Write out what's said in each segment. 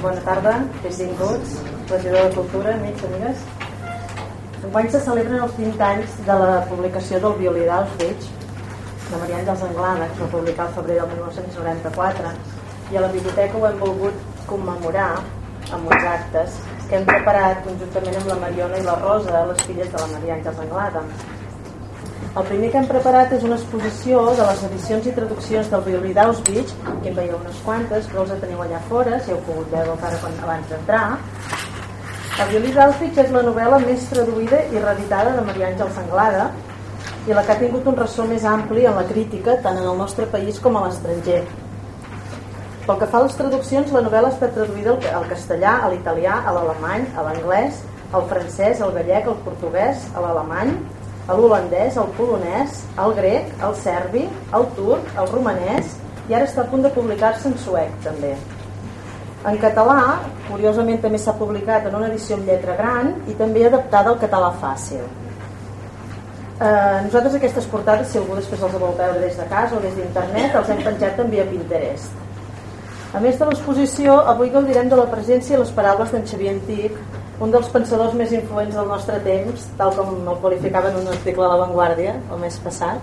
Bona tarda, benvinguts, regidor de Cultura, amics, amigues. Enguany se celebren els 20 anys de la publicació del violí d'Auschwitz de Maria Àngels Anglada, que va publicar al febrer del 1994 i a la biblioteca ho hem volgut commemorar amb uns actes que hem preparat conjuntament amb la Mariona i la Rosa, les filles de la Maria Àngels Anglada. El primer que hem preparat és una exposició de les edicions i traduccions del violí d'Auschwitz, que en veieu unes quantes, però els teniu allà fora, si heu pogut veure encara quan, abans d'entrar. El violí d'Auschwitz és la novel·la més traduïda i reeditada de Maria Àngels Anglada i la que ha tingut un ressò més ampli en la crítica tant en el nostre país com a l'estranger. Pel que fa a les traduccions, la novel·la està traduïda al castellà, a l'italià, a l'alemany, a l'anglès, al francès, al gallec, al portuguès, a l'alemany, a l'holandès, al polonès, al grec, al serbi, al turc, al romanès i ara està a punt de publicar-se en suec també. En català, curiosament també s'ha publicat en una edició en lletra gran i també adaptada al català fàcil. Eh, nosaltres aquestes portades, si algú després els vol veure des de casa o des d'internet, els hem penjat també a Pinterest. A més de l'exposició, avui gaudirem de la presència i les paraules d'en Xavier Antic, un dels pensadors més influents del nostre temps, tal com el qualificava en un article a La Vanguardia el mes passat.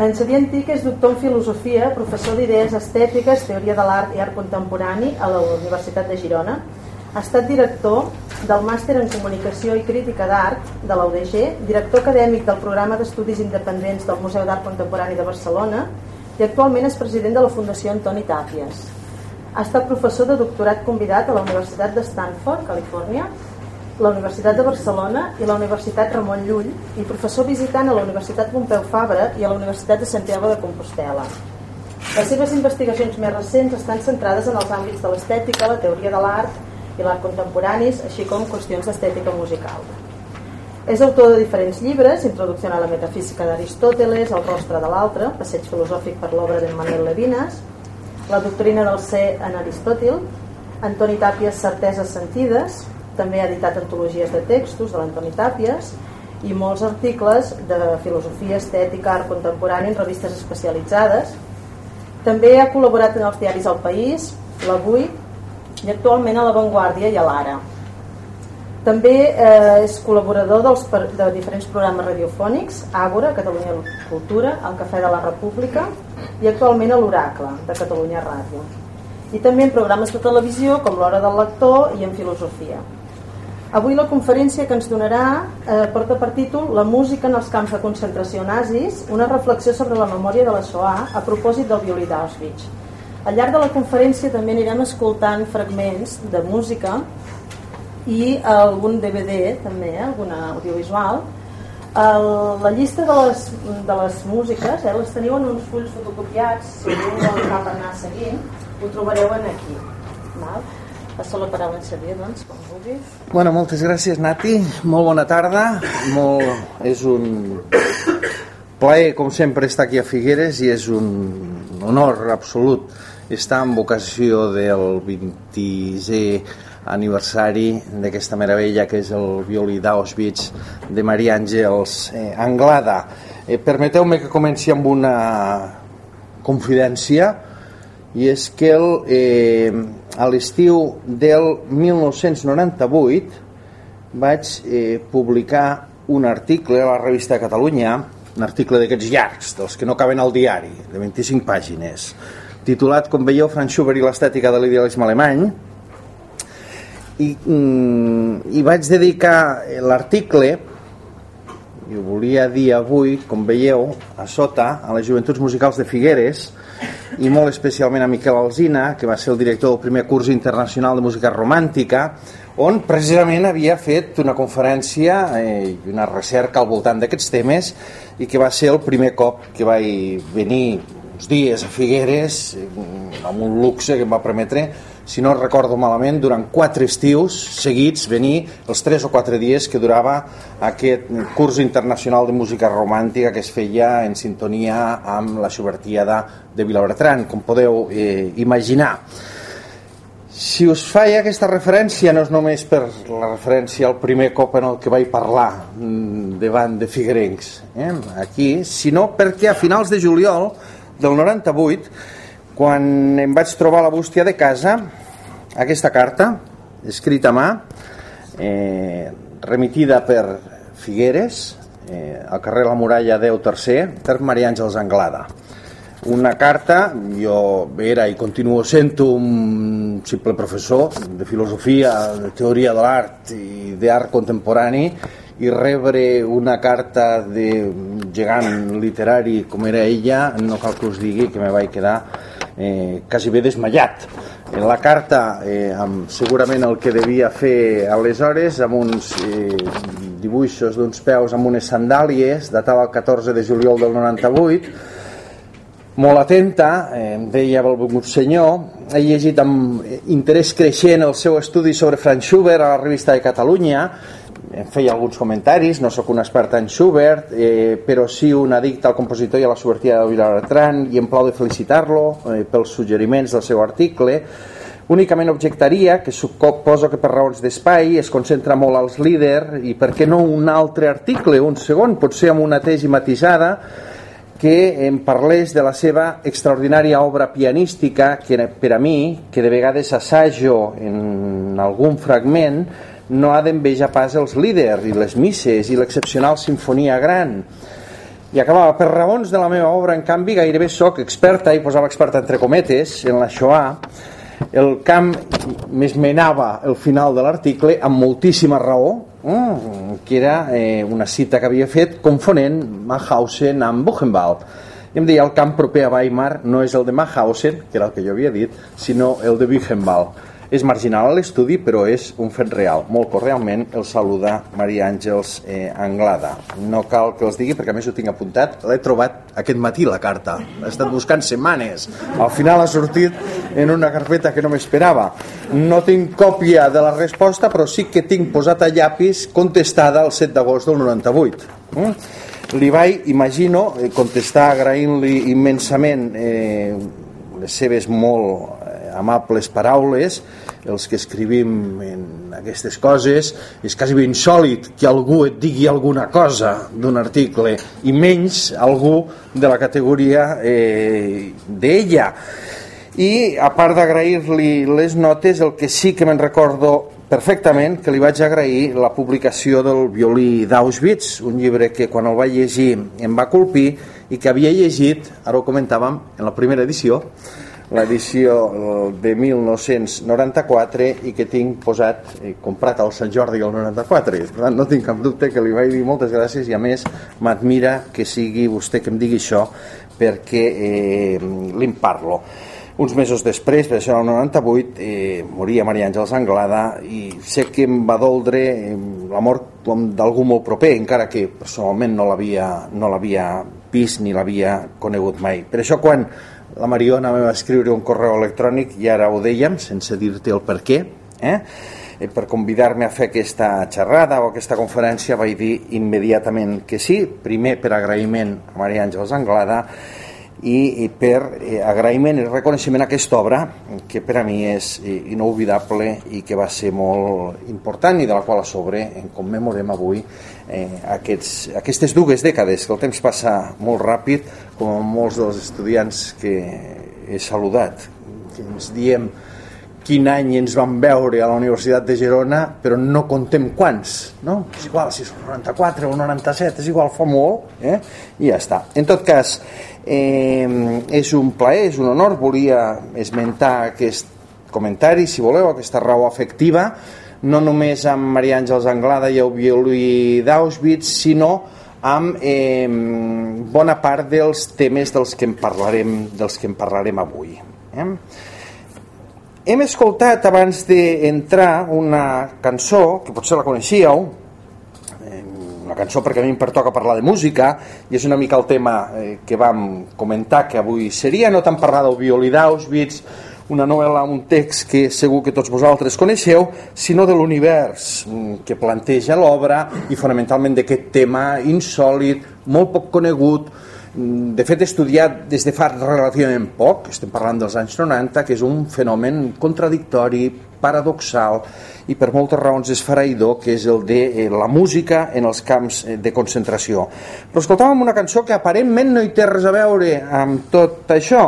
En Xavier Antic és doctor en filosofia, professor d'idees estètiques, teoria de l'art i art contemporani a la Universitat de Girona. Ha estat director del màster en comunicació i crítica d'art de la UDG, director acadèmic del programa d'estudis independents del Museu d'Art Contemporani de Barcelona i actualment és president de la Fundació Antoni Tàpies. Ha estat professor de doctorat convidat a la Universitat de Stanford, Califòrnia, la Universitat de Barcelona i la Universitat Ramon Llull i professor visitant a la Universitat Pompeu Fabra i a la Universitat de Santiago de Compostela. Les seves investigacions més recents estan centrades en els àmbits de l'estètica, la teoria de l'art i l'art contemporanis, així com qüestions d'estètica musical. És autor de diferents llibres, Introducció a la metafísica d'Aristòteles, El rostre de l'altre, Passeig filosòfic per l'obra de Manuel Levinas, la doctrina del ser en Aristòtil, Antoni Tàpies Certeses Sentides, també ha editat antologies de textos de l'Antoni Tàpies i molts articles de filosofia, estètica, art contemporani en revistes especialitzades. També ha col·laborat en els diaris El País, l'Avui i actualment a La Vanguardia i a l'Ara. També eh, és col·laborador dels, de diferents programes radiofònics, Àgora, Catalunya Cultura, El Cafè de la República i actualment a l'Oracle, de Catalunya Ràdio. I també en programes de televisió com l'Hora del Lector i en Filosofia. Avui la conferència que ens donarà eh, porta per títol La música en els camps de concentració nazis, una reflexió sobre la memòria de la Shoah a propòsit del violí d'Auschwitz. Al llarg de la conferència també anirem escoltant fragments de música i algun DVD també, eh, alguna audiovisual el, la llista de les, de les músiques eh, les teniu en uns fulls fotocopiats si algú vol per anar seguint ho trobareu en aquí val? passo la paraula en Xavier doncs, bueno, moltes gràcies Nati. Molt bona tarda. Molt, és un plaer com sempre estar aquí a Figueres i és un honor absolut estar en vocació del 26è aniversari d'aquesta meravella que és el violí d'Auschwitz de Maria Àngels eh, Anglada. Eh, Permeteu-me que comenci amb una confidència i és que el, eh, a l'estiu del 1998 vaig eh, publicar un article a la revista Catalunya un article d'aquests llargs, dels que no caben al diari, de 25 pàgines, titulat, com veieu, Franz Schubert i l'estètica de l'idealisme alemany, i, mm, i vaig dedicar l'article i ho volia dir avui, com veieu, a sota, a les Joventuts Musicals de Figueres i molt especialment a Miquel Alzina, que va ser el director del primer curs internacional de música romàntica, on precisament havia fet una conferència eh, i una recerca al voltant d'aquests temes i que va ser el primer cop que vaig venir uns dies a Figueres amb un luxe que em va permetre si no recordo malament, durant quatre estius seguits venir els tres o quatre dies que durava aquest curs internacional de música romàntica que es feia en sintonia amb la Xubertiada de Vilabertran, com podeu eh, imaginar. Si us faig aquesta referència no és només per la referència al primer cop en el que vaig parlar mm, davant de Figuerencs eh, aquí, sinó perquè a finals de juliol del 98 quan em vaig trobar a la bústia de casa aquesta carta, escrita a mà, eh, remitida per Figueres, eh, al carrer La Muralla 10 tercer, per Maria Àngels Anglada. Una carta, jo era i continuo sent un simple professor de filosofia, de teoria de l'art i d'art contemporani i rebre una carta de gegant literari com era ella, no cal que us digui que me vaig quedar eh, quasi bé desmallat. En la carta, eh, amb segurament el que devia fer aleshores, amb uns eh, dibuixos d'uns peus amb unes sandàlies, datada el 14 de juliol del 98, molt atenta, eh, em deia el senyor, he llegit amb interès creixent el seu estudi sobre Franz Schubert a la revista de Catalunya, em feia alguns comentaris, no sóc un expert en Schubert, eh, però sí un addicte al compositor i a la sobertia de Vilaretran i em plau de felicitar-lo eh, pels suggeriments del seu article. Únicament objectaria que suposo que per raons d'espai es concentra molt als líders i per què no un altre article, un segon, potser amb una tesi matisada, que em parlés de la seva extraordinària obra pianística que per a mi, que de vegades assajo en algun fragment, no ha d'envejar pas els líders i les misses i l'excepcional sinfonia gran. I acabava, per raons de la meva obra, en canvi, gairebé sóc experta, i posava experta entre cometes, en la Shoah, el camp m'esmenava el final de l'article amb moltíssima raó, mm, que era eh, una cita que havia fet confonent Mauthausen amb Buchenwald. I em deia el camp proper a Weimar no és el de Mauthausen, que era el que jo havia dit, sinó el de Buchenwald és marginal a l'estudi, però és un fet real. Molt cordialment el saluda Maria Àngels eh, Anglada. No cal que els digui, perquè a més ho tinc apuntat. L'he trobat aquest matí, la carta. L'he estat buscant setmanes. Al final ha sortit en una carpeta que no m'esperava. No tinc còpia de la resposta, però sí que tinc posat a llapis contestada el 7 d'agost del 98. Mm? Li vaig, imagino, eh, contestar agraint-li immensament eh, les seves molt amables paraules, els que escrivim en aquestes coses, és quasi ben insòlid que algú et digui alguna cosa d'un article, i menys algú de la categoria eh, d'ella. I a part d'agrair-li les notes, el que sí que me'n recordo perfectament que li vaig agrair la publicació del violí d'Auschwitz, un llibre que quan el vaig llegir em va colpir i que havia llegit, ara ho comentàvem, en la primera edició, l'edició de 1994 i que tinc posat, eh, comprat al Sant Jordi el 94 i, per tant no tinc cap dubte que li vaig dir moltes gràcies i a més m'admira que sigui vostè que em digui això perquè eh, li'n parlo uns mesos després, per això el 98, eh, moria Maria Àngels Anglada i sé que em va doldre eh, l'amor d'algú molt proper, encara que personalment no l'havia no vist ni l'havia conegut mai. Per això quan la Mariona me va escriure un correu electrònic i ara ho dèiem, sense dir-te el per què, eh? eh per convidar-me a fer aquesta xerrada o aquesta conferència vaig dir immediatament que sí, primer per agraïment a Maria Àngels Anglada i, i per eh, agraïment i reconeixement a aquesta obra que per a mi és eh, inolvidable i que va ser molt important i de la qual a sobre en commemorem avui eh, aquests, aquestes dues dècades que el temps passa molt ràpid com molts dels estudiants que he saludat que ens diem quin any ens vam veure a la Universitat de Girona, però no contem quants, no? És igual si és 94 o 97, és igual, fa molt, eh? I ja està. En tot cas, Eh, és un plaer, és un honor, volia esmentar aquest comentari, si voleu, aquesta raó afectiva, no només amb Maria Àngels Anglada i el violí d'Auschwitz, sinó amb eh, bona part dels temes dels que en parlarem, dels que en parlarem avui. Eh? Hem escoltat abans d'entrar una cançó, que potser la coneixíeu, una cançó perquè a mi em pertoca parlar de música i és una mica el tema eh, que vam comentar que avui seria, no tant parlar del violí d'Auschwitz, una novel·la, un text que segur que tots vosaltres coneixeu, sinó de l'univers mm, que planteja l'obra i fonamentalment d'aquest tema insòlid, molt poc conegut, de fet estudiat des de fa relativament poc, estem parlant dels anys 90, que és un fenomen contradictori, paradoxal i per moltes raons esfereïdor, que és el de eh, la música en els camps eh, de concentració. Però escoltàvem una cançó que aparentment no hi té res a veure amb tot això,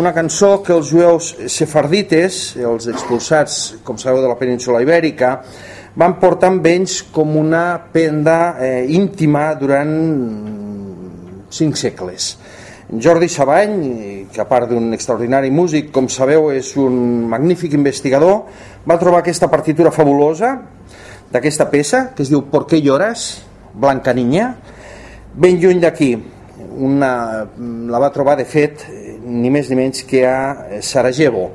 una cançó que els jueus sefardites, els expulsats, com sabeu, de la península ibèrica, van portar amb ells com una penda eh, íntima durant cinc segles. Jordi Sabany, que a part d'un extraordinari músic, com sabeu, és un magnífic investigador, va trobar aquesta partitura fabulosa d'aquesta peça, que es diu ¿Por qué lloras? Blanca Niña, ben lluny d'aquí. Una, la va trobar, de fet, ni més ni menys que a Sarajevo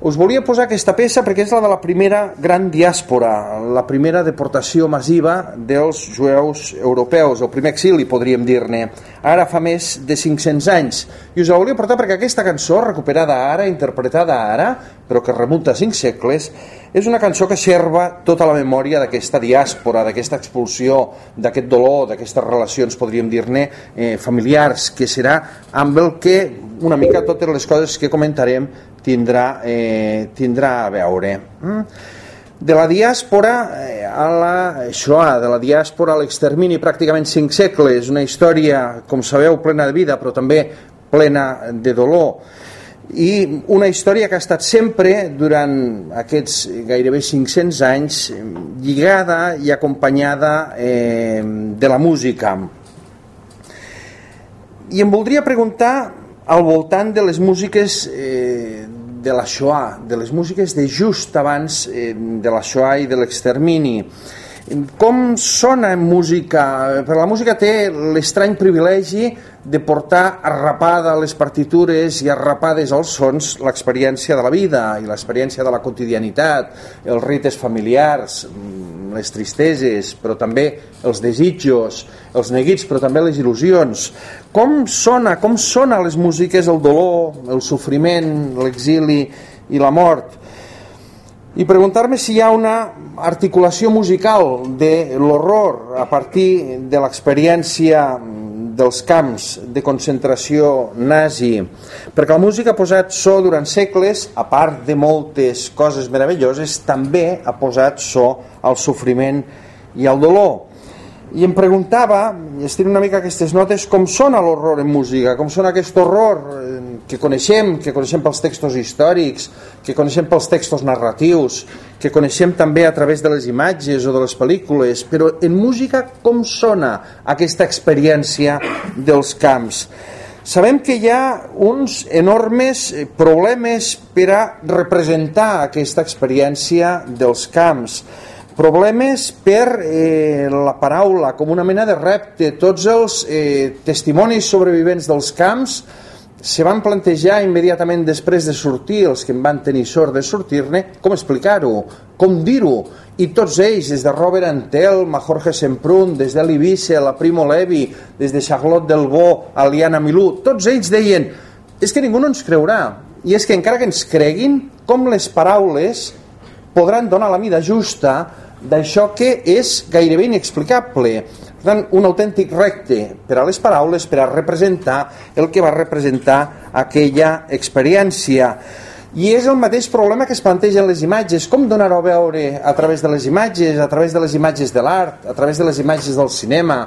us volia posar aquesta peça perquè és la de la primera gran diàspora, la primera deportació massiva dels jueus europeus, el primer exili, podríem dir-ne. Ara fa més de 500 anys. I us la volia portar perquè aquesta cançó, recuperada ara, interpretada ara, però que remunta a 5 segles, és una cançó que serva tota la memòria d'aquesta diàspora, d'aquesta expulsió, d'aquest dolor, d'aquestes relacions, podríem dir-ne, eh, familiars, que serà amb el que una mica totes les coses que comentarem tindrà, eh, tindrà a veure. Mm? De la diàspora eh, a la Shoah, de la diàspora a l'extermini pràcticament cinc segles, una història, com sabeu, plena de vida, però també plena de dolor i una història que ha estat sempre durant aquests gairebé 500 anys lligada i acompanyada eh, de la música i em voldria preguntar al voltant de les músiques eh, de la Shoah, de les músiques de just abans eh, de la Shoah i de l'extermini. Com sona en música? Per la música té l'estrany privilegi de portar arrapada a les partitures i arrapades als sons l'experiència de la vida i l'experiència de la quotidianitat, els rites familiars, les tristeses, però també els desitjos, els neguits, però també les il·lusions. Com sona, com sona les músiques el dolor, el sofriment, l'exili i la mort? I preguntar-me si hi ha una articulació musical de l'horror a partir de l'experiència dels camps de concentració nazi, perquè la música ha posat so durant segles, a part de moltes coses meravelloses, també ha posat so al sofriment i al dolor i em preguntava, i estic una mica aquestes notes, com sona l'horror en música, com sona aquest horror eh, que coneixem, que coneixem pels textos històrics, que coneixem pels textos narratius, que coneixem també a través de les imatges o de les pel·lícules, però en música com sona aquesta experiència dels camps? Sabem que hi ha uns enormes eh, problemes per a representar aquesta experiència dels camps problemes per eh, la paraula, com una mena de repte. Tots els eh, testimonis sobrevivents dels camps se van plantejar immediatament després de sortir, els que en van tenir sort de sortir-ne, com explicar-ho, com dir-ho, i tots ells, des de Robert Antelm a Jorge Semprún, des de Libice, la Primo Levi, des de Charlotte Delvaux a Liana Milú, tots ells deien és que ningú no ens creurà, i és que encara que ens creguin, com les paraules podran donar la mida justa d'això que és gairebé inexplicable. Per tant, un autèntic recte per a les paraules per a representar el que va representar aquella experiència. I és el mateix problema que es planteja en les imatges. Com donar-ho a veure a través de les imatges, a través de les imatges de l'art, a través de les imatges del cinema,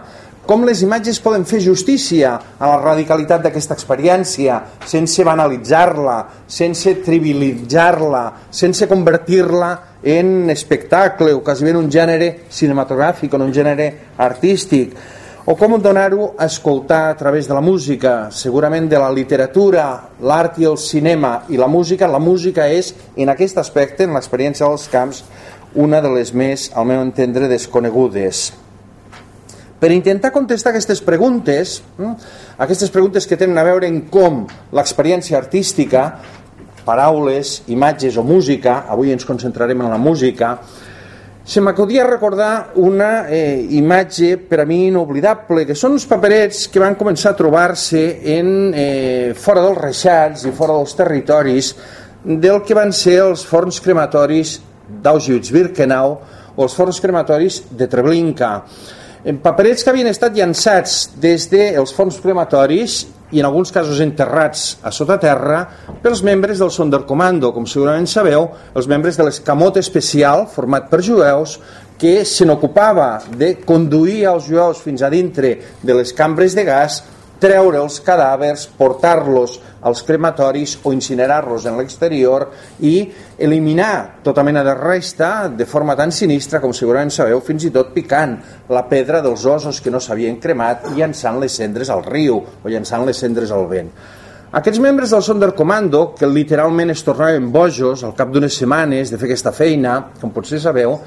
com les imatges poden fer justícia a la radicalitat d'aquesta experiència sense banalitzar-la, sense trivialitzar-la, sense convertir-la en espectacle o quasi en un gènere cinematogràfic o en un gènere artístic o com donar-ho a escoltar a través de la música, segurament de la literatura, l'art i el cinema i la música. La música és, en aquest aspecte, en l'experiència dels camps, una de les més, al meu entendre, desconegudes. Per intentar contestar aquestes preguntes, hm, aquestes preguntes que tenen a veure en com l'experiència artística paraules, imatges o música, avui ens concentrarem en la música, se m'acudia recordar una eh, imatge per a mi inoblidable, que són uns paperets que van començar a trobar-se en, eh, fora dels reixats i fora dels territoris del que van ser els forns crematoris d'Auschwitz-Birkenau o els forns crematoris de Treblinka. Paperets que havien estat llançats des dels fons crematoris i en alguns casos enterrats a sota terra pels membres del Sonderkommando, com segurament sabeu, els membres de l'escamot especial format per jueus que se n'ocupava de conduir els jueus fins a dintre de les cambres de gas treure els cadàvers, portar-los als crematoris o incinerar-los en l'exterior i eliminar tota mena de resta de forma tan sinistra com segurament sabeu, fins i tot picant la pedra dels ossos que no s'havien cremat i llançant les cendres al riu o llançant les cendres al vent. Aquests membres del Sonderkommando, que literalment es tornaven bojos al cap d'unes setmanes de fer aquesta feina, com potser sabeu,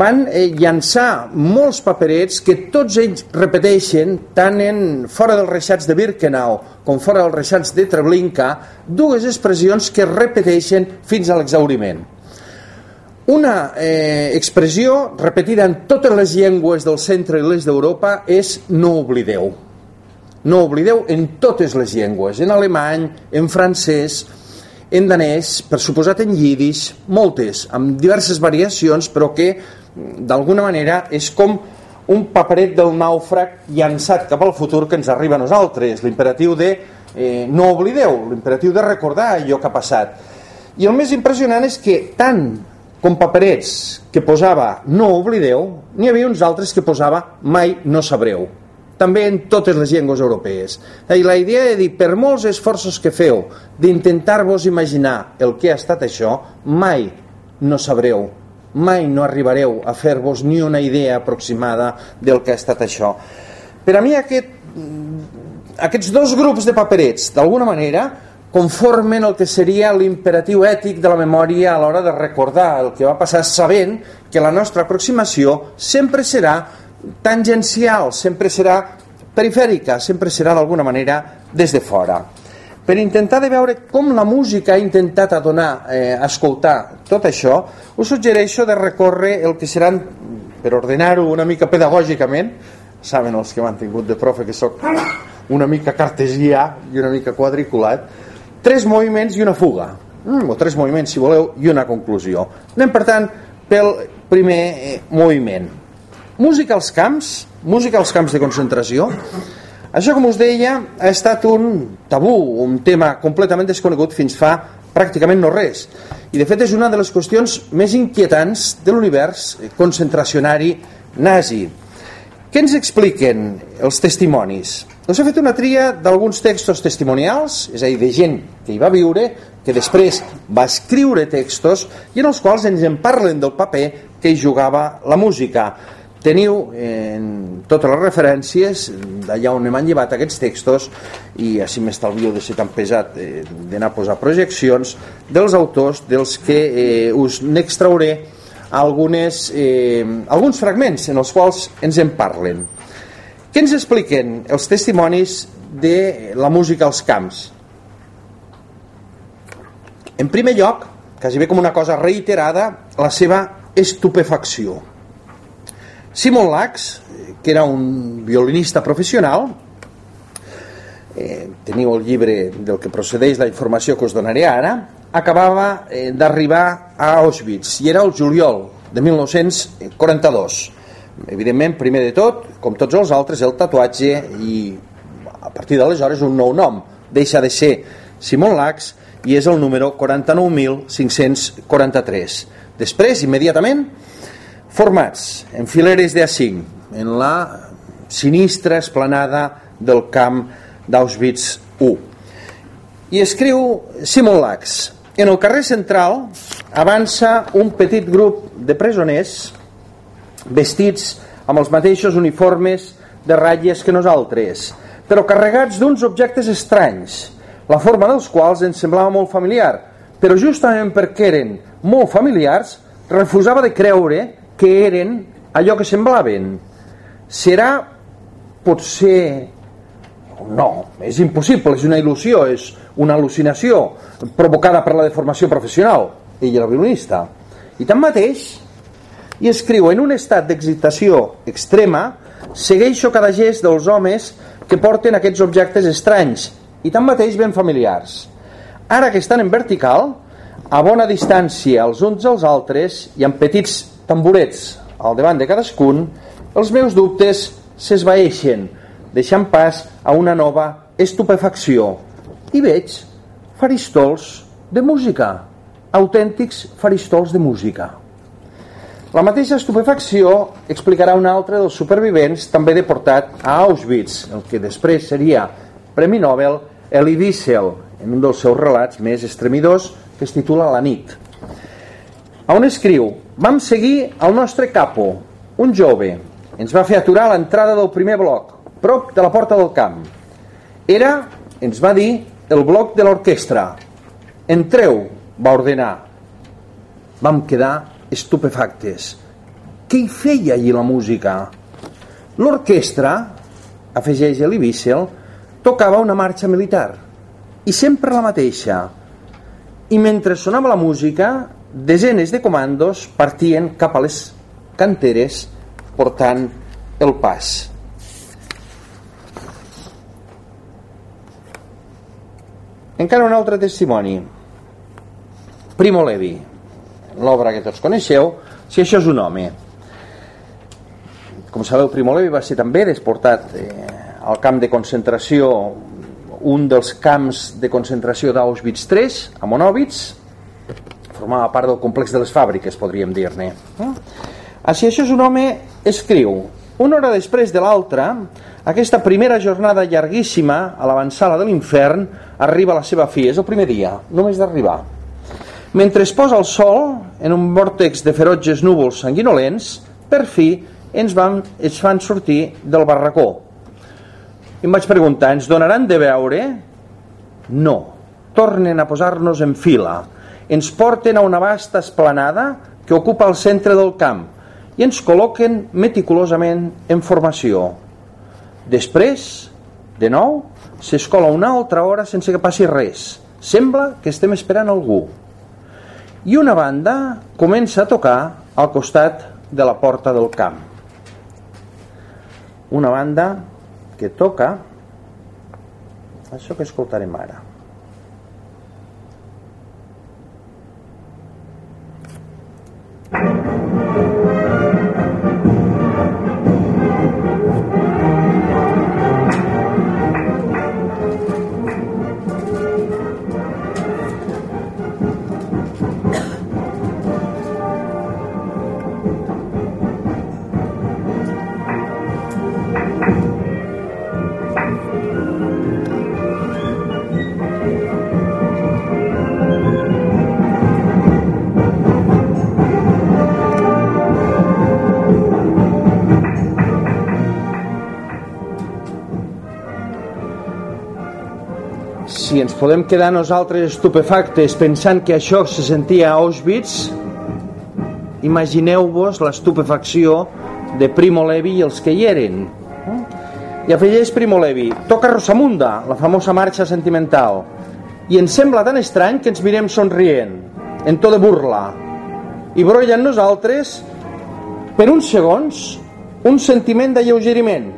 van eh, llançar molts paperets que tots ells repeteixen tant en fora dels reixats de Birkenau com fora dels reixats de Treblinka, dues expressions que repeteixen fins a l'exauriment. Una eh, expressió repetida en totes les llengües del centre i l'est d'Europa és no oblideu no oblideu en totes les llengües, en alemany, en francès, en danès, per suposat en llidis, moltes, amb diverses variacions, però que d'alguna manera és com un paperet del nàufrag llançat cap al futur que ens arriba a nosaltres, l'imperatiu de eh, no oblideu, l'imperatiu de recordar allò que ha passat. I el més impressionant és que tant com paperets que posava no oblideu, n'hi havia uns altres que posava mai no sabreu també en totes les llengües europees. I la idea de dir, per molts esforços que feu d'intentar-vos imaginar el que ha estat això, mai no sabreu, mai no arribareu a fer-vos ni una idea aproximada del que ha estat això. Per a mi aquest, aquests dos grups de paperets, d'alguna manera, conformen el que seria l'imperatiu ètic de la memòria a l'hora de recordar el que va passar sabent que la nostra aproximació sempre serà tangencial, sempre serà perifèrica, sempre serà d'alguna manera des de fora. Per intentar de veure com la música ha intentat adonar, eh, escoltar tot això, us suggereixo de recórrer el que seran, per ordenar-ho una mica pedagògicament, saben els que m'han tingut de profe que sóc una mica cartesià i una mica quadriculat, tres moviments i una fuga, mm, o tres moviments, si voleu, i una conclusió. Anem, per tant, pel primer eh, moviment Música als camps, música als camps de concentració. Això, com us deia, ha estat un tabú, un tema completament desconegut fins fa pràcticament no res. I de fet és una de les qüestions més inquietants de l'univers concentracionari nazi. Què ens expliquen els testimonis? Doncs he fet una tria d'alguns textos testimonials, és a dir, de gent que hi va viure, que després va escriure textos i en els quals ens en parlen del paper que hi jugava la música. Teniu en totes les referències d'allà on hem llevat aquests textos i així m'estalvio de ser tan pesat eh, d'anar a posar projeccions dels autors dels que eh, us n'extrauré algunes, eh, alguns fragments en els quals ens en parlen. Què ens expliquen els testimonis de la música als camps? En primer lloc, quasi bé com una cosa reiterada, la seva estupefacció Simon Lax, que era un violinista professional, eh, teniu el llibre del que procedeix la informació que us donaré ara, acabava eh, d'arribar a Auschwitz i era el juliol de 1942. Evidentment, primer de tot, com tots els altres, el tatuatge i a partir d'aleshores un nou nom. Deixa de ser Simon Lax i és el número 49.543. Després, immediatament, formats en fileres de A5 en la sinistra esplanada del camp d'Auschwitz I. I escriu Simon Lax en el carrer central avança un petit grup de presoners vestits amb els mateixos uniformes de ratlles que nosaltres, però carregats d'uns objectes estranys, la forma dels quals ens semblava molt familiar, però justament perquè eren molt familiars, refusava de creure que eren allò que semblaven. Serà potser... No, és impossible, és una il·lusió, és una al·lucinació provocada per la deformació professional. Ell era violinista. I tanmateix, i escriu, en un estat d'excitació extrema, segueixo cada gest dels homes que porten aquests objectes estranys i tanmateix ben familiars. Ara que estan en vertical, a bona distància els uns als altres i amb petits tamborets al davant de cadascun, els meus dubtes s'esvaeixen, deixant pas a una nova estupefacció. I veig faristols de música, autèntics faristols de música. La mateixa estupefacció explicarà un altre dels supervivents també deportat a Auschwitz, el que després seria Premi Nobel Elie Wiesel, en un dels seus relats més estremidors que es titula La nit. On escriu, vam seguir el nostre capo, un jove, ens va fer aturar a l'entrada del primer bloc, prop de la porta del camp. Era, ens va dir, el bloc de l'orquestra. Entreu, va ordenar. Vam quedar estupefactes. Què hi feia allí la música? L'orquestra, afegeix Elie Wiesel, tocava una marxa militar i sempre la mateixa. I mentre sonava la música, desenes de comandos partien cap a les canteres portant el pas. Encara un altre testimoni. Primo Levi l'obra que tots coneixeu, si això és un home. Com sabeu, Primo Levi va ser també desportat eh, al camp de concentració, un dels camps de concentració d'Auschwitz III, a Monowitz, formava part del complex de les fàbriques, podríem dir-ne. Eh? Així això és un home, escriu, una hora després de l'altra, aquesta primera jornada llarguíssima a l'avançada de l'infern arriba a la seva fi, és el primer dia, només d'arribar. Mentre es posa el sol, en un vòrtex de ferotges núvols sanguinolents, per fi ens, van, ens fan sortir del barracó. I em vaig preguntar, ens donaran de veure? No. Tornen a posar-nos en fila. Ens porten a una vasta esplanada que ocupa el centre del camp i ens col·loquen meticulosament en formació. Després, de nou, s'escola una altra hora sense que passi res. Sembla que estem esperant algú i una banda comença a tocar al costat de la porta del camp. Una banda que toca això que escoltarem ara. Si ens podem quedar nosaltres estupefactes pensant que això se sentia a Auschwitz, imagineu-vos l'estupefacció de Primo Levi i els que hi eren. I afegeix Primo Levi, toca Rosamunda, la famosa marxa sentimental, i ens sembla tan estrany que ens mirem somrient, en to de burla, i brolla en nosaltres, per uns segons, un sentiment d'alleugeriment.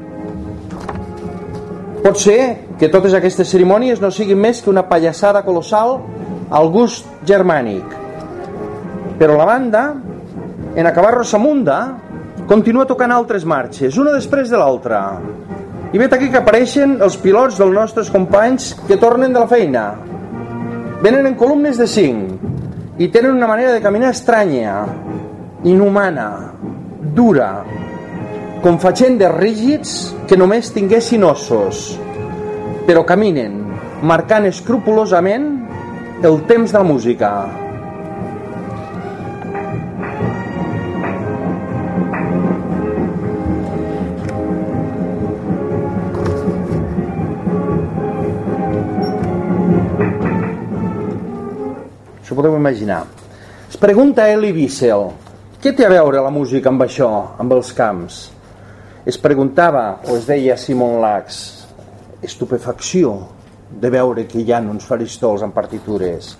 Pot ser que totes aquestes cerimònies no siguin més que una pallassada colossal al gust germànic. Però la banda, en acabar Rosamunda, continua tocant altres marxes, una després de l'altra. I vet aquí que apareixen els pilots dels nostres companys que tornen de la feina. Venen en columnes de cinc i tenen una manera de caminar estranya, inhumana, dura, com de rígids que només tinguessin ossos però caminen, marcant escrupulosament el temps de la música. Això podeu imaginar. Es pregunta Elie Wiesel, què té a veure la música amb això, amb els camps? Es preguntava, o es deia Simon Lax, estupefacció de veure que hi ha uns faristols amb partitures.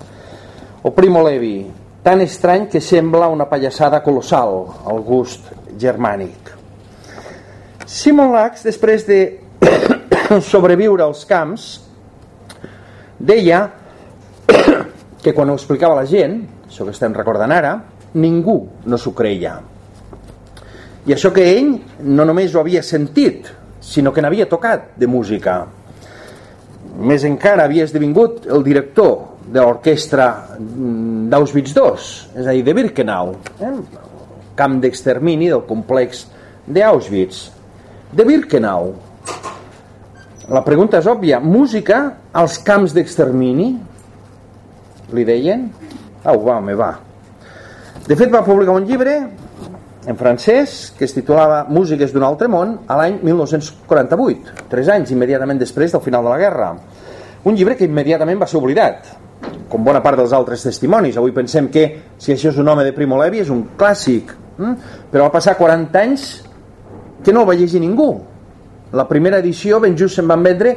O Primo Levi, tan estrany que sembla una pallassada colossal al gust germànic. Simon Lax, després de sobreviure als camps, deia que quan ho explicava la gent, això que estem recordant ara, ningú no s'ho creia. I això que ell no només ho havia sentit sinó que n'havia tocat de música més encara havia esdevingut el director de l'orquestra mm, d'Auschwitz II, és a dir, de Birkenau, eh? camp d'extermini del complex d'Auschwitz. De Birkenau. La pregunta és òbvia. Música als camps d'extermini? Li deien? Au, va, me va. De fet, va publicar un llibre en francès que es titulava Músiques d'un altre món a l'any 1948, tres anys immediatament després del final de la guerra. Un llibre que immediatament va ser oblidat, com bona part dels altres testimonis. Avui pensem que si això és un home de Primo Levi és un clàssic, hm? però va passar 40 anys que no el va llegir ningú. La primera edició ben just se'n van vendre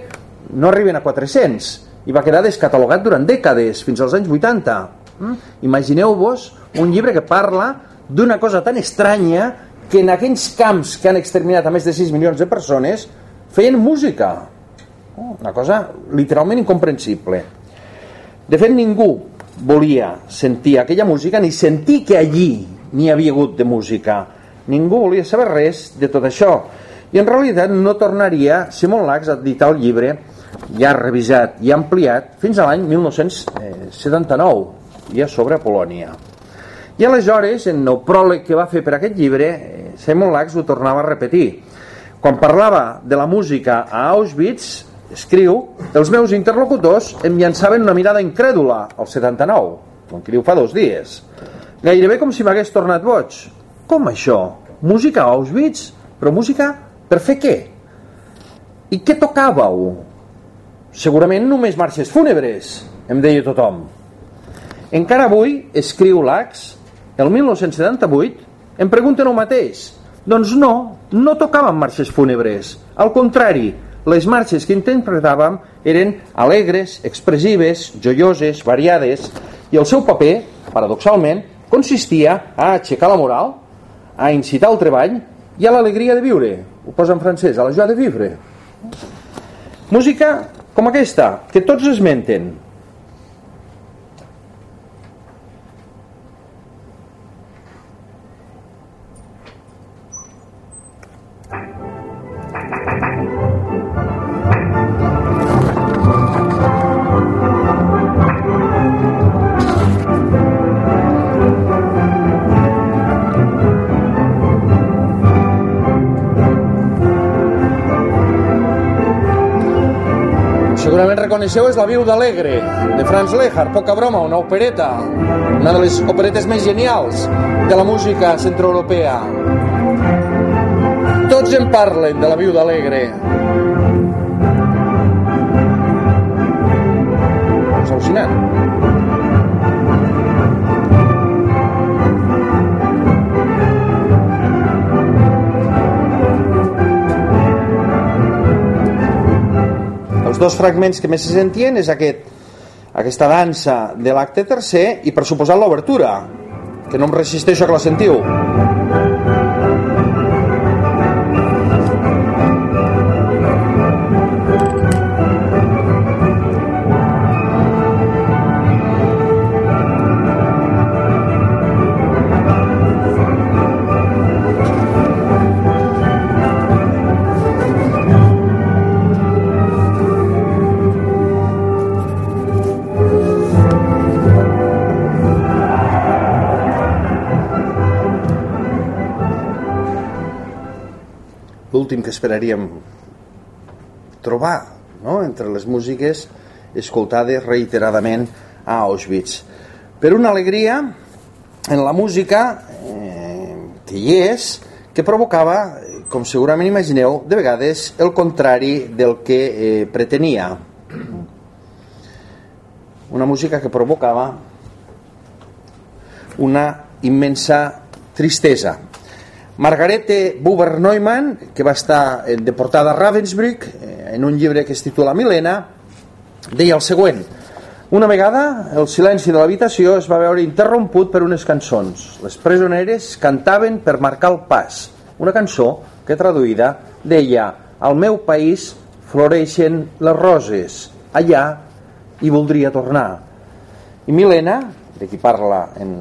no arriben a 400 i va quedar descatalogat durant dècades, fins als anys 80. Hm? Imagineu-vos un llibre que parla d'una cosa tan estranya que en aquells camps que han exterminat a més de 6 milions de persones feien música. Oh, una cosa literalment incomprensible. De fet, ningú volia sentir aquella música ni sentir que allí n'hi havia hagut de música. Ningú volia saber res de tot això. I en realitat no tornaria Simon Lax a editar el llibre ja revisat i ampliat fins a l'any 1979, ja sobre Polònia. I aleshores, en el pròleg que va fer per aquest llibre, eh, Simon Lax ho tornava a repetir. Quan parlava de la música a Auschwitz, escriu, els meus interlocutors em llançaven una mirada incrèdula al 79, com qui diu fa dos dies. Gairebé com si m'hagués tornat boig. Com això? Música a Auschwitz? Però música per fer què? I què tocàveu? Segurament només marxes fúnebres, em deia tothom. Encara avui, escriu l'Ax, el 1978, em pregunten el mateix. Doncs no, no tocaven marxes fúnebres. Al contrari, les marxes que interpretàvem eren alegres, expressives, joioses, variades, i el seu paper, paradoxalment, consistia a aixecar la moral, a incitar el treball i a l'alegria de viure. Ho posa en francès, a la joie de vivre. Música com aquesta, que tots esmenten, reconeixeu és La viuda alegre, de Franz Lehár, poca broma, una opereta, una de les operetes més genials de la música centroeuropea. Tots en parlen de La viuda alegre. És al·lucinant. Els dos fragments que més se sentien és aquest, aquesta dansa de l'acte tercer i per suposar l'obertura que no em resisteixo a que la sentiu que esperaríem trobar no? entre les músiques escoltades reiteradament a Auschwitz. Per una alegria en la música eh, que hi és, que provocava, com segurament imagineu, de vegades el contrari del que eh, pretenia. Una música que provocava una immensa tristesa, Margarete Buber-Neumann, que va estar deportada a Ravensbrück, eh, en un llibre que es titula Milena, deia el següent. Una vegada, el silenci de l'habitació es va veure interromput per unes cançons. Les presoneres cantaven per marcar el pas. Una cançó que traduïda deia «Al meu país floreixen les roses, allà hi voldria tornar». I Milena, de qui parla en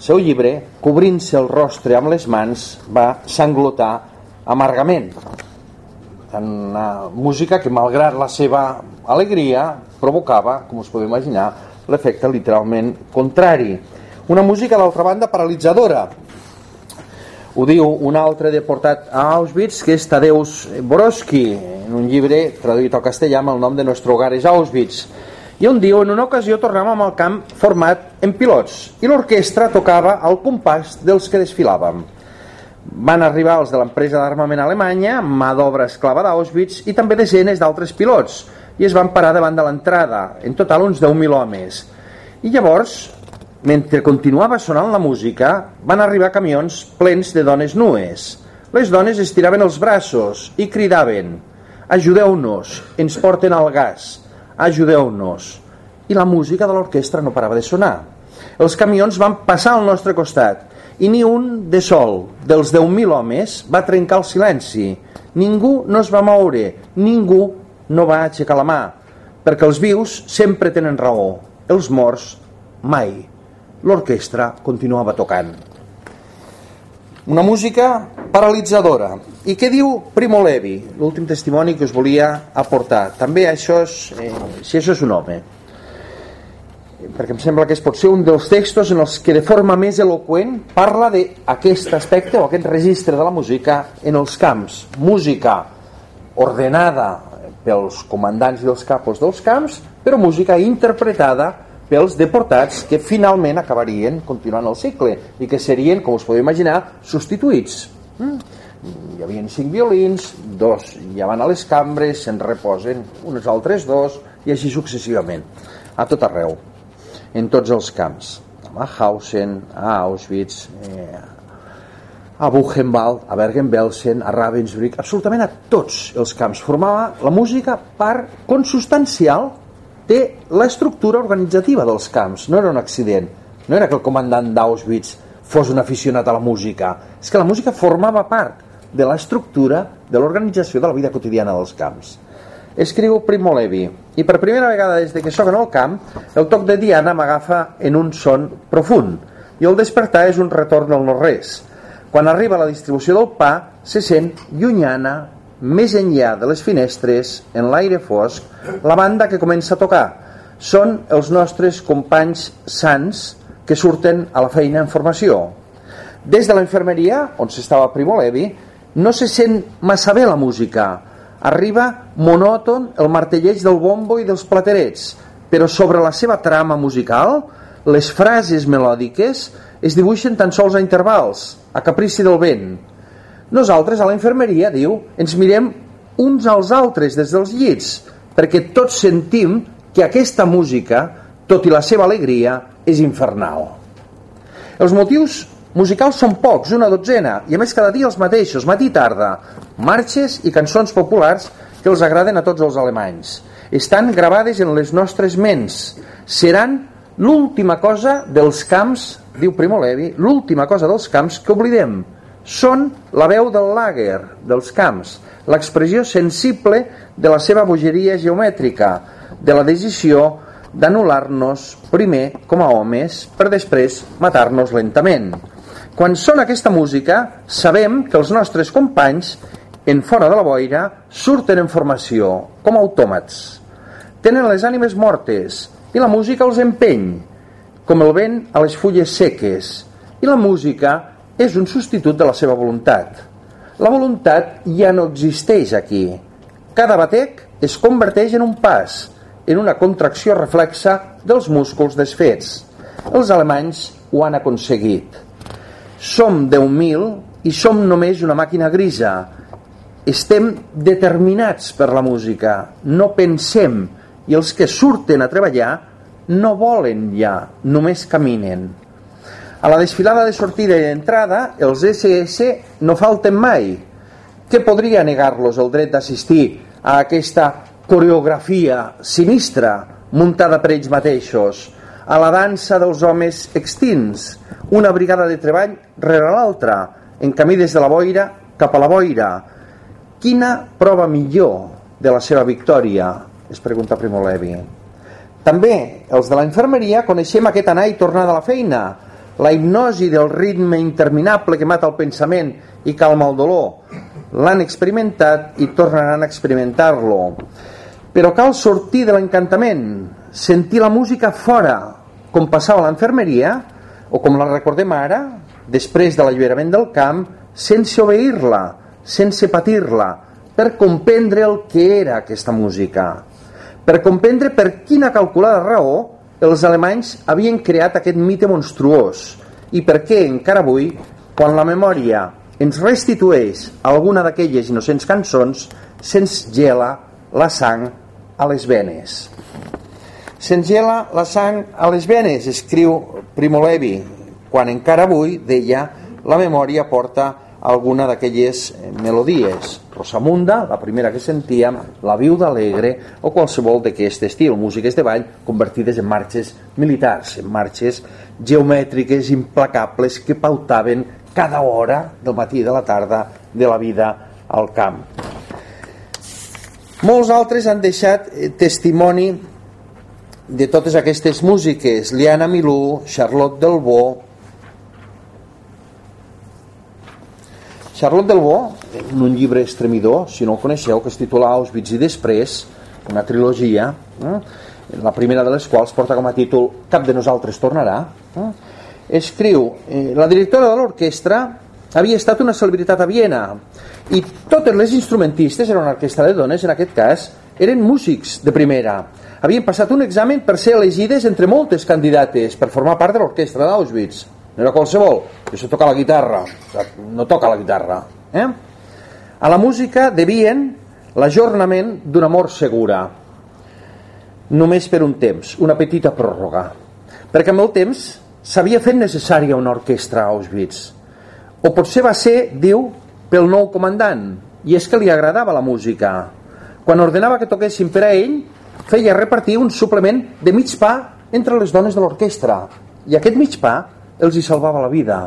seu llibre, cobrint-se el rostre amb les mans, va sanglotar amargament. Una música que, malgrat la seva alegria, provocava, com us podeu imaginar, l'efecte literalment contrari. Una música, d'altra banda, paralitzadora. Ho diu un altre deportat a Auschwitz, que és Tadeusz Borowski, en un llibre traduït al castellà amb el nom de Nuestro hogar és Auschwitz i un dia, en una ocasió, tornàvem amb el camp format en pilots i l'orquestra tocava al compàs dels que desfilàvem. Van arribar els de l'empresa d'armament alemanya, mà d'obra esclava d'Auschwitz i també desenes d'altres pilots i es van parar davant de l'entrada, en total uns 10.000 homes. I llavors, mentre continuava sonant la música, van arribar camions plens de dones nues. Les dones estiraven els braços i cridaven «Ajudeu-nos, ens porten al gas» ajudeu-nos. I la música de l'orquestra no parava de sonar. Els camions van passar al nostre costat i ni un de sol dels 10.000 homes va trencar el silenci. Ningú no es va moure, ningú no va aixecar la mà, perquè els vius sempre tenen raó, els morts mai. L'orquestra continuava tocant. Una música paralitzadora. I què diu Primo Levi, l'últim testimoni que us volia aportar? També això és, eh, si això és un home. Perquè em sembla que és potser un dels textos en els que de forma més eloquent parla d'aquest aspecte o aquest registre de la música en els camps. Música ordenada pels comandants i els capos dels camps, però música interpretada pels deportats que finalment acabarien continuant el cicle i que serien, com us podeu imaginar, substituïts. Mm. Hi havia cinc violins, dos ja van a les cambres, se'n reposen uns altres dos i així successivament, a tot arreu, en tots els camps. A Mauthausen, a Auschwitz, eh, a Buchenwald, a Bergen-Belsen, a Ravensbrück, absolutament a tots els camps. Formava la música part consubstancial té l'estructura organitzativa dels camps, no era un accident, no era que el comandant d'Auschwitz fos un aficionat a la música, és que la música formava part de l'estructura de l'organització de la vida quotidiana dels camps. Escriu Primo Levi, i per primera vegada des de que soc en el camp, el toc de Diana m'agafa en un son profund, i el despertar és un retorn al no-res. Quan arriba la distribució del pa, se sent llunyana, més enllà de les finestres, en l'aire fosc, la banda que comença a tocar. Són els nostres companys sants que surten a la feina en formació. Des de la infermeria, on s'estava Primo Levi, no se sent massa bé la música. Arriba monòton el martelleig del bombo i dels platerets, però sobre la seva trama musical, les frases melòdiques es dibuixen tan sols a intervals, a caprici del vent, nosaltres a la infermeria, diu, ens mirem uns als altres des dels llits, perquè tots sentim que aquesta música, tot i la seva alegria, és infernal. Els motius musicals són pocs, una dotzena, i a més cada dia els mateixos, matí i tarda, marxes i cançons populars que els agraden a tots els alemanys. Estan gravades en les nostres ments. Seran l'última cosa dels camps, diu Primo Levi, l'última cosa dels camps que oblidem, són la veu del lager, dels camps, l'expressió sensible de la seva bogeria geomètrica, de la decisió d'anul·lar-nos primer com a homes per després matar-nos lentament. Quan sona aquesta música, sabem que els nostres companys, en fora de la boira, surten en formació, com autòmats. Tenen les ànimes mortes i la música els empeny, com el vent a les fulles seques, i la música és un substitut de la seva voluntat. La voluntat ja no existeix aquí. Cada batec es converteix en un pas, en una contracció reflexa dels músculs desfets. Els alemanys ho han aconseguit. Som 10.000 i som només una màquina grisa. Estem determinats per la música, no pensem, i els que surten a treballar no volen ja, només caminen. A la desfilada de sortida i d'entrada, els SS no falten mai. Què podria negar-los el dret d'assistir a aquesta coreografia sinistra muntada per ells mateixos, a la dansa dels homes extints, una brigada de treball rere l'altra, en camí des de la boira cap a la boira. Quina prova millor de la seva victòria? Es pregunta Primo Levi. També els de la infermeria coneixem aquest anar i tornar de la feina, la hipnosi del ritme interminable que mata el pensament i calma el dolor. L'han experimentat i tornaran a experimentar-lo. Però cal sortir de l'encantament, sentir la música fora, com passava a l'enfermeria, o com la recordem ara, després de l'alliberament del camp, sense obeir-la, sense patir-la, per comprendre el que era aquesta música, per comprendre per quina calculada raó els alemanys havien creat aquest mite monstruós i per què encara avui, quan la memòria ens restitueix alguna d'aquelles innocents cançons, se'ns gela la sang a les venes. Se'ns gela la sang a les venes, escriu Primo Levi, quan encara avui, deia, la memòria porta alguna d'aquelles eh, melodies. Rosamunda, la primera que sentíem, La viuda alegre o qualsevol d'aquest estil, músiques de ball convertides en marxes militars, en marxes geomètriques implacables que pautaven cada hora del matí i de la tarda de la vida al camp. Molts altres han deixat eh, testimoni de totes aquestes músiques, Liana Milú, Charlotte Delvaux, Charlotte Delvaux, en un llibre estremidor, si no el coneixeu, que es titula Auschwitz i després, una trilogia, eh? la primera de les quals porta com a títol Cap de nosaltres tornarà, eh? escriu, eh, la directora de l'orquestra havia estat una celebritat a Viena i totes les instrumentistes, era una orquestra de dones en aquest cas, eren músics de primera. Havien passat un examen per ser elegides entre moltes candidates per formar part de l'orquestra d'Auschwitz no era qualsevol, això toca la guitarra, no toca la guitarra. Eh? A la música devien l'ajornament d'un amor segura, només per un temps, una petita pròrroga, perquè amb el temps s'havia fet necessària una orquestra a Auschwitz. O potser va ser, diu, pel nou comandant, i és que li agradava la música. Quan ordenava que toquessin per a ell, feia repartir un suplement de mig pa entre les dones de l'orquestra. I aquest mig pa els hi salvava la vida.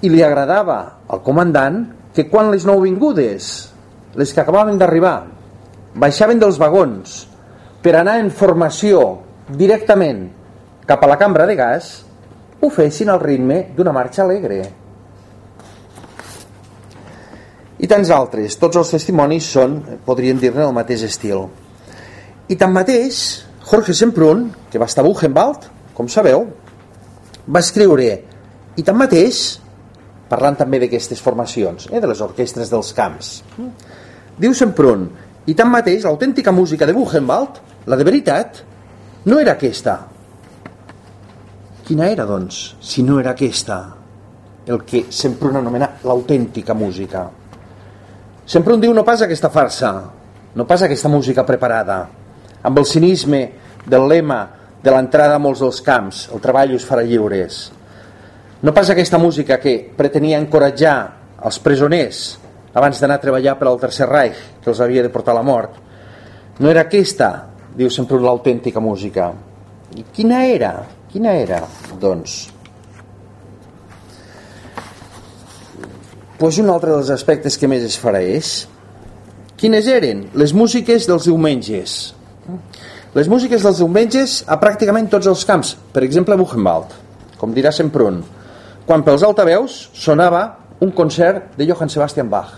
I li agradava al comandant que quan les nouvingudes, les que acabaven d'arribar, baixaven dels vagons per anar en formació directament cap a la cambra de gas, ho fessin al ritme d'una marxa alegre. I tants altres, tots els testimonis són, podríem dir-ne, el mateix estil. I tanmateix, Jorge Semprún, que va estar a Buchenwald, com sabeu, va escriure i tanmateix parlant també d'aquestes formacions eh, de les orquestres dels camps diu Semprún i tanmateix l'autèntica música de Buchenwald la de veritat no era aquesta. Quina era doncs si no era aquesta el que Semprún anomena l'autèntica música? Semprún diu no pas aquesta farsa no pas aquesta música preparada amb el cinisme del lema de l'entrada a molts dels camps, el treball us farà lliures. No pas aquesta música que pretenia encoratjar els presoners abans d'anar a treballar per al Tercer Reich, que els havia de portar a la mort. No era aquesta, diu sempre l'autèntica música. I quina era? Quina era, doncs? Pues un altre dels aspectes que més es farà és quines eren les músiques dels diumenges les músiques dels diumenges a pràcticament tots els camps, per exemple a Buchenwald, com dirà Semprún, quan pels altaveus sonava un concert de Johann Sebastian Bach.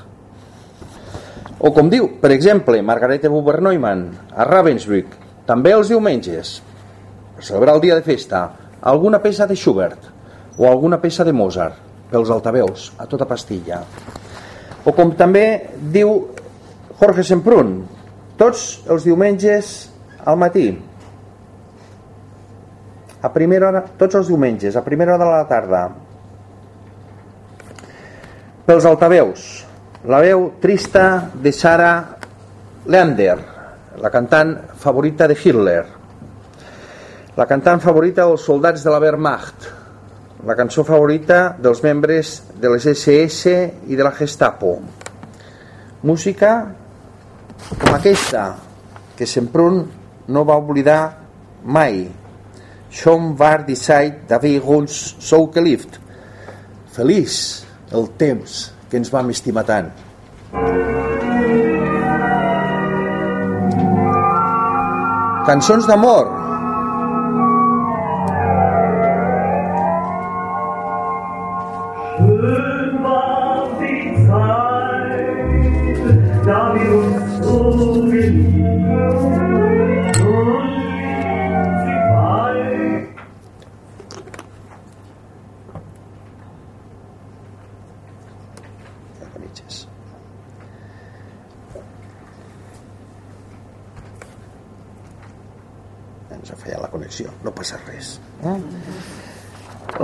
O com diu, per exemple, Margarete Buber-Neumann a Ravensbrück, també els diumenges, per celebrar el dia de festa, alguna peça de Schubert o alguna peça de Mozart, pels altaveus, a tota pastilla. O com també diu Jorge Semprún, tots els diumenges al matí. A primera hora, tots els diumenges a primera hora de la tarda. Pels altaveus. La veu trista de Sara Leander la cantant favorita de Hitler. La cantant favorita dels soldats de la Wehrmacht. La cançó favorita dels membres de les SS i de la Gestapo. Música com aquesta que sempre un no va oblidar mai. Schon war die Zeit, da wir uns so geliebt. Feliç el temps que ens vam estimar tant. Cançons d'amor.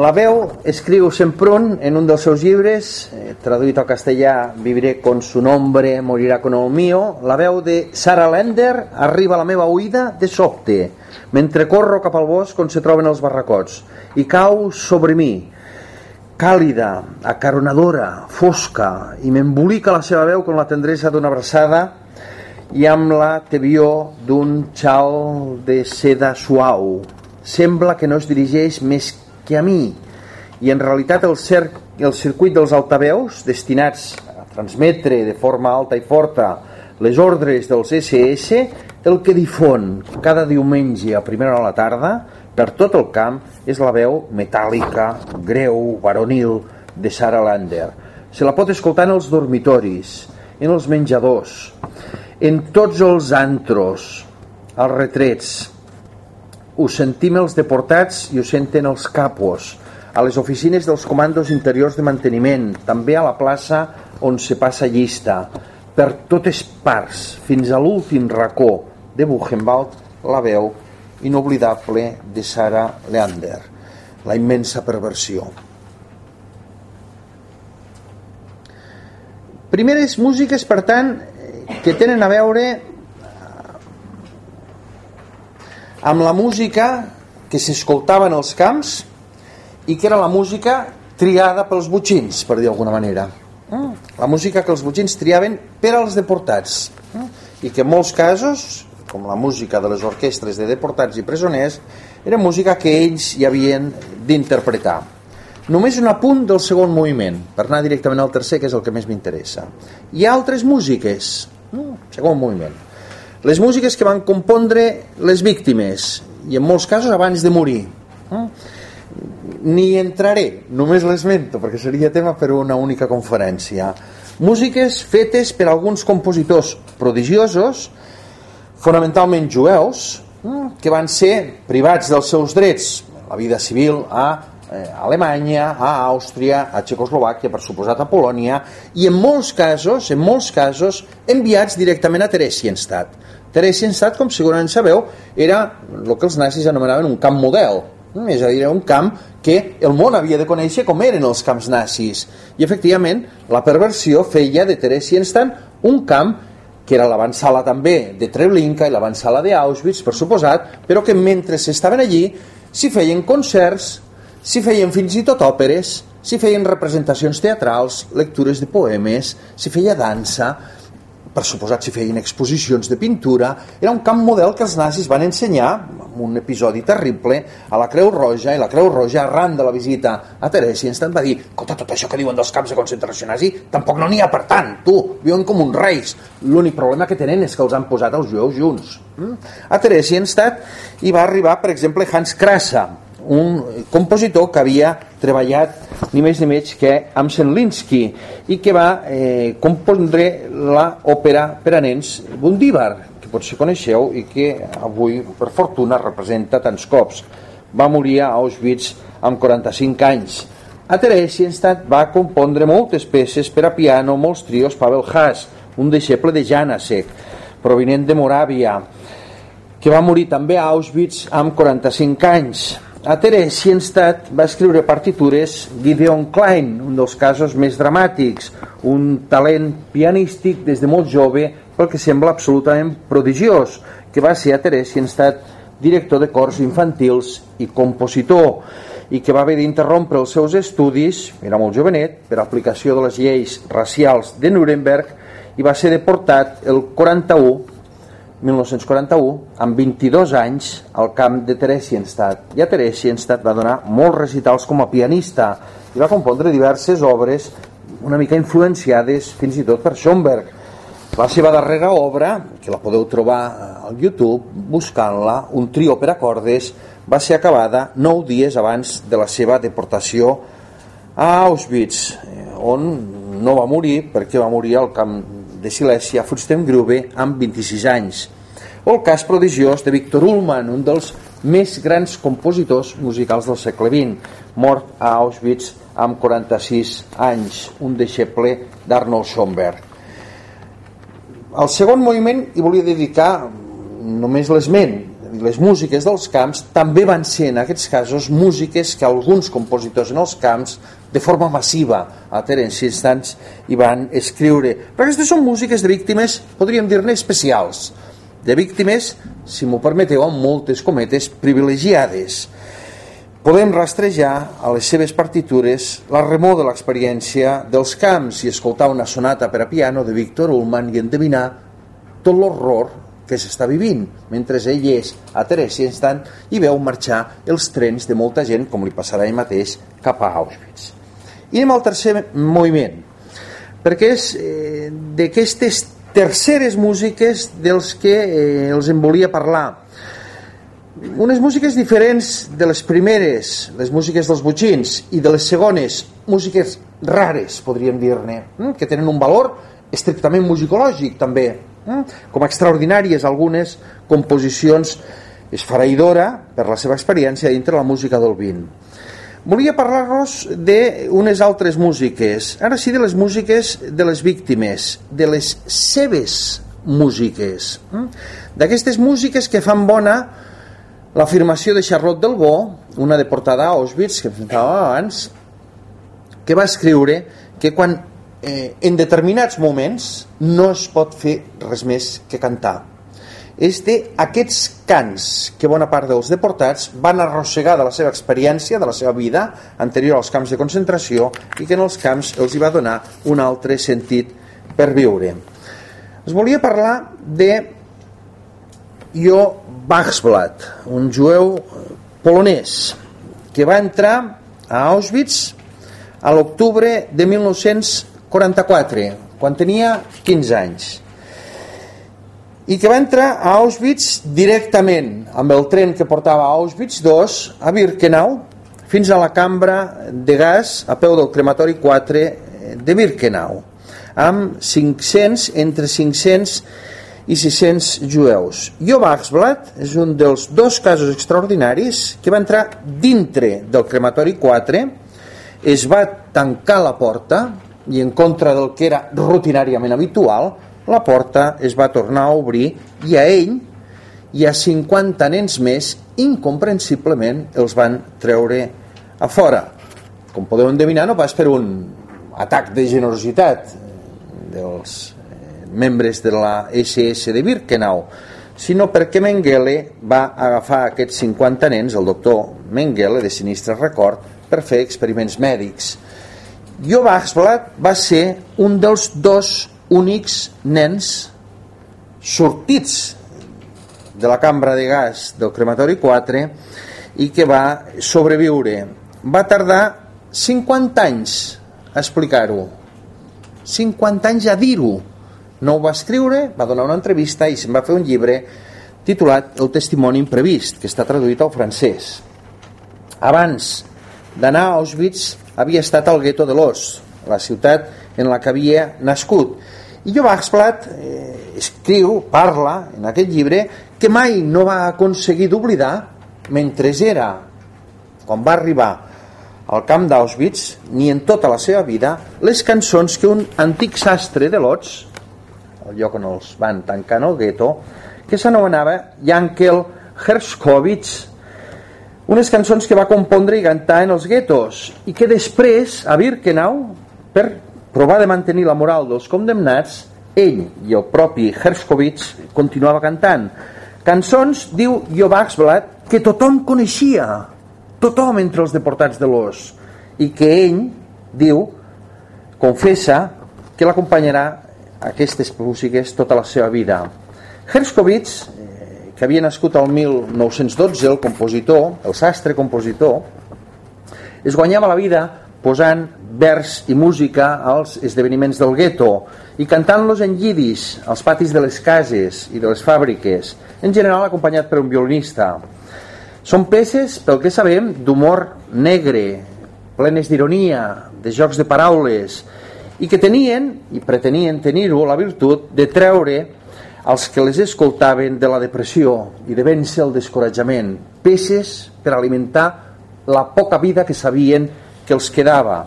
La veu escriu Semprún en un dels seus llibres, eh, traduït al castellà Viviré con su nombre, morirà con el mío. La veu de Sarah Lender arriba a la meva oïda de sobte, mentre corro cap al bosc on se troben els barracots, i cau sobre mi, càlida, acaronadora, fosca, i m'embolica la seva veu con la tendresa d'una abraçada i amb la tebió d'un xal de seda suau. Sembla que no es dirigeix més que a mi i en realitat el, cer el circuit dels altaveus destinats a transmetre de forma alta i forta les ordres dels SS el que difon cada diumenge a primera hora de la tarda per tot el camp és la veu metàl·lica, greu, varonil de Sarah Lander. Se la pot escoltar en els dormitoris, en els menjadors, en tots els antros, als retrets, ho sentim els deportats i ho senten els capos, a les oficines dels comandos interiors de manteniment, també a la plaça on se passa llista, per totes parts, fins a l'últim racó de Buchenwald, la veu inoblidable de Sarah Leander, la immensa perversió. Primeres músiques, per tant, que tenen a veure amb la música que s'escoltava en els camps i que era la música triada pels butxins, per dir d'alguna manera. Mm. La música que els butxins triaven per als deportats. Mm. I que en molts casos, com la música de les orquestres de deportats i presoners, era música que ells hi havien d'interpretar. Només un apunt del segon moviment, per anar directament al tercer, que és el que més m'interessa. Hi ha altres músiques, mm, segon moviment les músiques que van compondre les víctimes i en molts casos abans de morir eh? ni entraré només l'esmento perquè seria tema per una única conferència músiques fetes per alguns compositors prodigiosos fonamentalment jueus eh? que van ser privats dels seus drets la vida civil a eh, Alemanya, a Àustria, a Txecoslovàquia, per suposat a Polònia, i en molts casos, en molts casos, enviats directament a Theresienstadt. Theresienstadt, com segurament sabeu, era el que els nazis anomenaven un camp model, mm, és a dir, un camp que el món havia de conèixer com eren els camps nazis. I, efectivament, la perversió feia de Theresienstadt un camp que era l'avançala també de Treblinka i l'avançala d'Auschwitz, per suposat, però que mentre s'estaven allí s'hi feien concerts, s'hi feien fins i tot òperes, s'hi feien representacions teatrals, lectures de poemes, s'hi feia dansa, per suposat s'hi feien exposicions de pintura, era un camp model que els nazis van ensenyar, amb un episodi terrible, a la Creu Roja, i la Creu Roja, arran de la visita a Theresienstadt, va dir, escolta, tot això que diuen dels camps de concentració nazi, tampoc no n'hi ha per tant, tu, viuen com uns reis. L'únic problema que tenen és que els han posat els jueus junts. Mm? A Theresienstadt hi va arribar, per exemple, Hans Krasa, un compositor que havia treballat ni més ni menys que amb Senlinsky i que va eh, compondre l'òpera per a nens Bundívar, que potser coneixeu i que avui, per fortuna, representa tants cops. Va morir a Auschwitz amb 45 anys. A Theresienstadt va compondre moltes peces per a piano, molts trios, Pavel Haas, un deixeble de Janasek, provinent de Moràvia, que va morir també a Auschwitz amb 45 anys a Theresienstadt va escriure partitures Gideon Klein, un dels casos més dramàtics, un talent pianístic des de molt jove, pel que sembla absolutament prodigiós, que va ser a Theresienstadt director de cors infantils i compositor, i que va haver d'interrompre els seus estudis, era molt jovenet, per aplicació de les lleis racials de Nuremberg, i va ser deportat el 41 1941, amb 22 anys, al camp de Theresienstadt. I a Theresienstadt va donar molts recitals com a pianista i va compondre diverses obres una mica influenciades fins i tot per Schoenberg. La seva darrera obra, que la podeu trobar al YouTube buscant-la, un trio per a cordes, va ser acabada nou dies abans de la seva deportació a Auschwitz, on no va morir perquè va morir al camp de Silèsia a Fustengrube amb 26 anys. O el cas prodigiós de Víctor Ullmann, un dels més grans compositors musicals del segle XX, mort a Auschwitz amb 46 anys, un deixeble d'Arnold Schoenberg. Al segon moviment hi volia dedicar només l'esment, les músiques dels camps també van ser en aquests casos músiques que alguns compositors en els camps de forma massiva a Terence Instants i van escriure. Però aquestes són músiques de víctimes podríem dir-ne especials. De víctimes, si m'ho permeteu amb moltes cometes privilegiades. Podem rastrejar a les seves partitures la remor de l'experiència dels camps i escoltar una sonata per a piano de Víctor Ullmann i endevinar tot l'horror que s'està vivint, mentre ell és a Teresa Instant i veu marxar els trens de molta gent, com li passarà ell mateix, cap a Auschwitz. I anem al tercer moviment, perquè és eh, d'aquestes terceres músiques dels que eh, els en volia parlar unes músiques diferents de les primeres, les músiques dels butxins, i de les segones, músiques rares, podríem dir-ne, mm, que tenen un valor estrictament musicològic, també, com extraordinàries algunes composicions esfereïdora per la seva experiència dintre la música del vin. Volia parlar-vos d'unes altres músiques, ara sí de les músiques de les víctimes, de les seves músiques, mm, d'aquestes músiques que fan bona l'afirmació de Charlotte Delbo, una deportada a Auschwitz, que abans, que va escriure que quan eh, en determinats moments no es pot fer res més que cantar. És d'aquests cants que bona part dels deportats van arrossegar de la seva experiència, de la seva vida anterior als camps de concentració i que en els camps els hi va donar un altre sentit per viure. Es volia parlar de Jo Bachsblatt, un jueu polonès que va entrar a Auschwitz a l'octubre de 1944, quan tenia 15 anys i que va entrar a Auschwitz directament amb el tren que portava a Auschwitz II a Birkenau fins a la cambra de gas a peu del crematori 4 de Birkenau amb 500, entre 500 i 600 jueus. Jo Baxblatt és un dels dos casos extraordinaris que va entrar dintre del crematori 4, es va tancar la porta i en contra del que era rutinàriament habitual, la porta es va tornar a obrir i a ell i a 50 nens més incomprensiblement els van treure a fora. Com podeu endevinar, no pas per un atac de generositat dels membres de la SS de Birkenau, sinó perquè Mengele va agafar aquests 50 nens, el doctor Mengele, de sinistre record, per fer experiments mèdics. Jo Baxblatt va ser un dels dos únics nens sortits de la cambra de gas del crematori 4 i que va sobreviure. Va tardar 50 anys a explicar-ho. 50 anys a dir-ho no ho va escriure, va donar una entrevista i se'n va fer un llibre titulat El testimoni imprevist, que està traduït al francès. Abans d'anar a Auschwitz havia estat al gueto de l'Os, la ciutat en la que havia nascut. I jo Baxblatt eh, escriu, parla en aquest llibre, que mai no va aconseguir d'oblidar, mentre era, quan va arribar al camp d'Auschwitz, ni en tota la seva vida, les cançons que un antic sastre de Lotz el lloc on els van tancar el gueto, que s'anomenava Jankel Herskovits, unes cançons que va compondre i cantar en els guetos i que després, a Birkenau, per provar de mantenir la moral dels condemnats, ell i el propi Herskovits continuava cantant. Cançons, diu Jo Baxblatt, que tothom coneixia, tothom entre els deportats de l'os, i que ell, diu, confessa que l'acompanyarà aquestes músiques tota la seva vida. Herskovits, eh, que havia nascut al 1912, el compositor, el sastre compositor, es guanyava la vida posant vers i música als esdeveniments del gueto i cantant-los en llidis als patis de les cases i de les fàbriques, en general acompanyat per un violinista. Són peces, pel que sabem, d'humor negre, plenes d'ironia, de jocs de paraules, i que tenien, i pretenien tenir-ho, la virtut de treure els que les escoltaven de la depressió i de vèncer el descoratjament, peces per alimentar la poca vida que sabien que els quedava.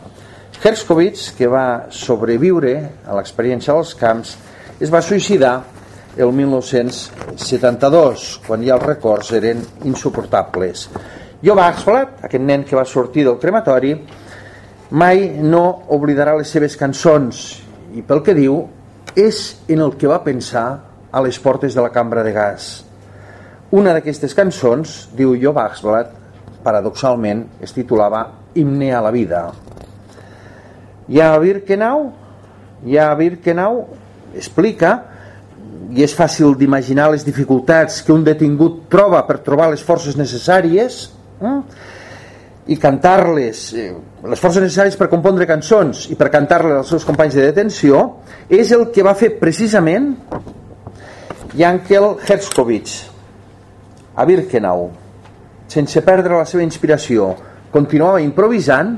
Herskovits, que va sobreviure a l'experiència dels camps, es va suïcidar el 1972, quan ja els records eren insuportables. Jo Axblad, aquest nen que va sortir del crematori, mai no oblidarà les seves cançons i pel que diu és en el que va pensar a les portes de la cambra de gas. Una d'aquestes cançons, diu Jo Axblad, paradoxalment es titulava Himne a la vida. Ja Birkenau, ja Birkenau explica i és fàcil d'imaginar les dificultats que un detingut troba per trobar les forces necessàries eh? i cantar-les eh, les forces necessàries per compondre cançons i per cantar-les als seus companys de detenció és el que va fer precisament Jankel Herzkovich a Birkenau sense perdre la seva inspiració continuava improvisant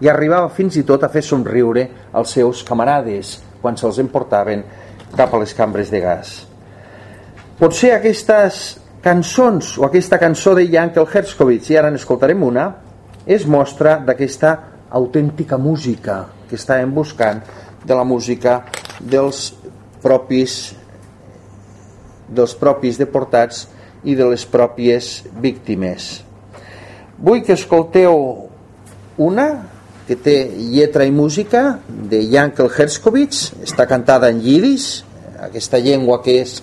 i arribava fins i tot a fer somriure als seus camarades quan se'ls emportaven cap a les cambres de gas. Potser aquestes cançons o aquesta cançó de Jankel Herskovits, i ara n'escoltarem una, és mostra d'aquesta autèntica música que estàvem buscant de la música dels propis dels propis deportats i de les pròpies víctimes. Vull que escolteu una que té lletra i música de Jankel Herskovits, està cantada en lliris, aquesta llengua que és,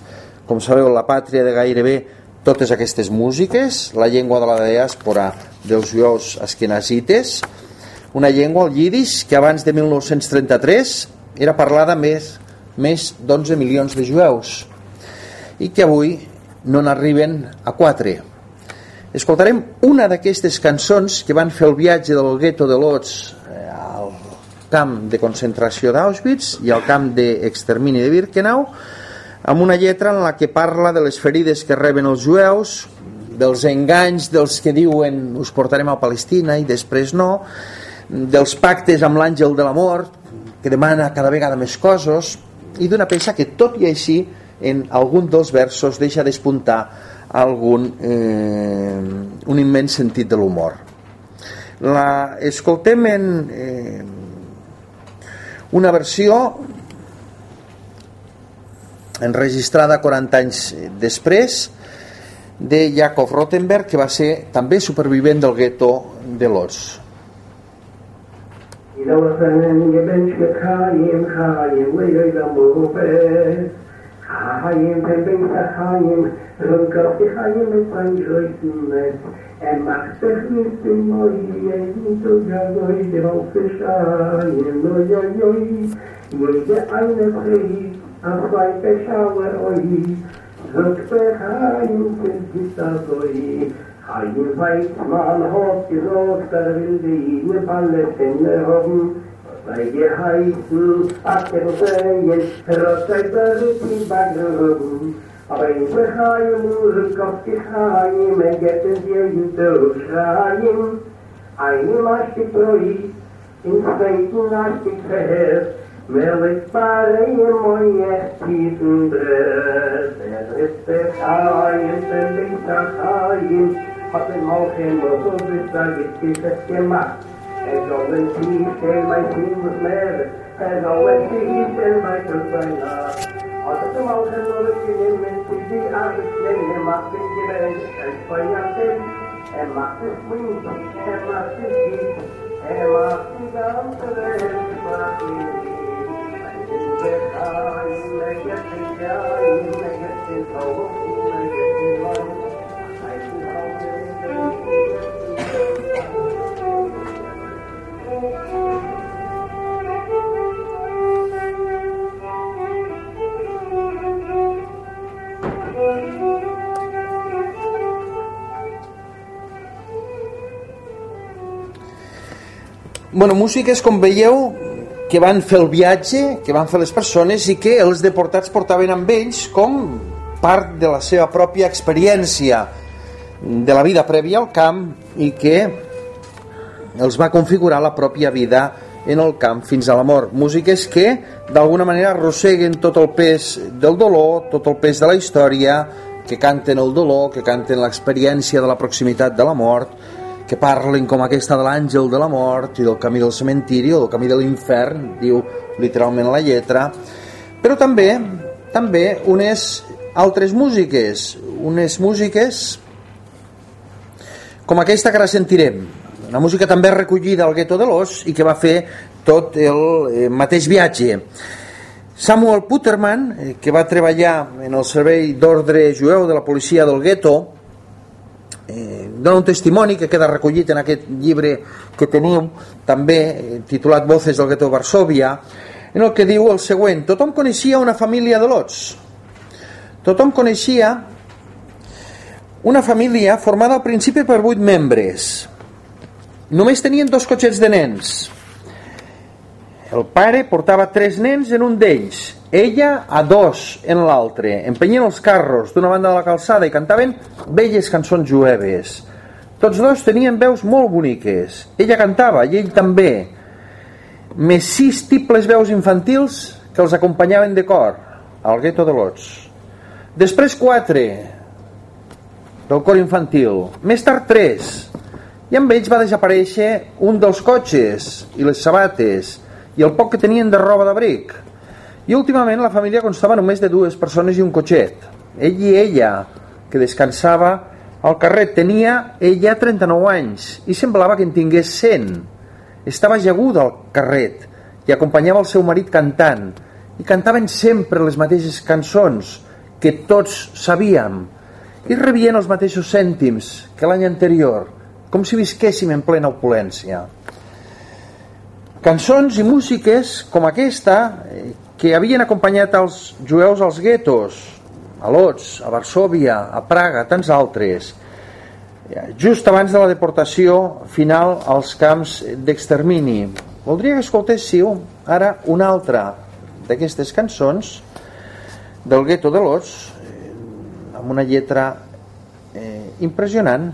com sabeu, la pàtria de gairebé totes aquestes músiques, la llengua de la diàspora dels jueus esquenazites, una llengua, el lliris, que abans de 1933 era parlada més, més d'11 milions de jueus i que avui no n'arriben a 4 Escoltarem una d'aquestes cançons que van fer el viatge del gueto de Lodz eh, al camp de concentració d'Auschwitz i al camp d'extermini de Birkenau amb una lletra en la que parla de les ferides que reben els jueus dels enganys dels que diuen us portarem a Palestina i després no dels pactes amb l'àngel de la mort que demana cada vegada més coses i d'una peça que tot i així en algun dels versos deixa despuntar algun, eh, un immens sentit de l'humor. La, escoltem en eh, una versió enregistrada 40 anys després de Jakob Rottenberg que va ser també supervivent del gueto de Lodz Chaim ben Chaim, Rungaf die Chaim mit חיים ובין החיים, רוגות החיים ובין גרועים לב, הם אכתך נסימוי, אין תוגה גוי, דרוף ושיים, לא יאיוי, מידי אין אחרי, אחרי פשע ורואי, זוגת החיים ובין גוי, חיים ואיץ מעל הוק, זוגת הרבילדי, נפלת אין לרובים, weil ihr heißen, ab dem Seien, trotz euch berührt in Bagrum. Aber in Bechaim, nur im Kopf die Chaim, er geht es ihr hinter und schreien. Ein Masch die Proi, in Zweiten Masch die Zerher, mehr mit Bareim, Brett. Er ist der Chaim, der Bechaim, hat im Hochen, wo du bist, da gibt es gemacht. As always he shall my sin declare, as always he shall my survivor. Atât m-au călătorit nimeni și de ani, nimeni m-a prindit, își păiate, e m-a spus, e m-a spus, e m-a spus, I să le Thank you. Bueno, músiques, com veieu, que van fer el viatge, que van fer les persones i que els deportats portaven amb ells com part de la seva pròpia experiència de la vida prèvia al camp i que els va configurar la pròpia vida en el camp fins a la mort. Músiques que d'alguna manera arrosseguen tot el pes del dolor, tot el pes de la història, que canten el dolor, que canten l'experiència de la proximitat de la mort, que parlen com aquesta de l'àngel de la mort i del camí del cementiri o del camí de l'infern, diu literalment la lletra, però també també unes altres músiques, unes músiques com aquesta que ara sentirem, una música també recollida al gueto de l'Os i que va fer tot el eh, mateix viatge. Samuel Puterman, eh, que va treballar en el servei d'ordre jueu de la policia del gueto, eh, dona un testimoni que queda recollit en aquest llibre que teniu, també eh, titulat Voces del gueto Varsovia, en el que diu el següent tothom coneixia una família de lots. Tothom coneixia una família formada al principi per vuit membres. Només tenien dos cotxets de nens. El pare portava tres nens en un d'ells ella a dos en l'altre empenyien els carros d'una banda de la calçada i cantaven belles cançons jueves tots dos tenien veus molt boniques ella cantava i ell també més sis tiples veus infantils que els acompanyaven de cor al gueto de Lots. Després quatre del cor infantil. Més tard tres. I amb ells va desaparèixer un dels cotxes i les sabates i el poc que tenien de roba d'abric. I últimament la família constava només de dues persones i un cotxet. Ell i ella, que descansava al carrer, tenia ella 39 anys i semblava que en tingués 100 estava ajaguda al carret i acompanyava el seu marit cantant. I cantaven sempre les mateixes cançons que tots sabíem. I rebien els mateixos cèntims que l'any anterior com si visquéssim en plena opulència. Cançons i músiques com aquesta eh, que havien acompanyat els jueus als guetos a Lodz, a Varsovia, a Praga, tants altres just abans de la deportació final als camps d'extermini. Voldria que escoltéssiu ara una altra d'aquestes cançons del gueto de l'Os eh, amb una lletra eh, impressionant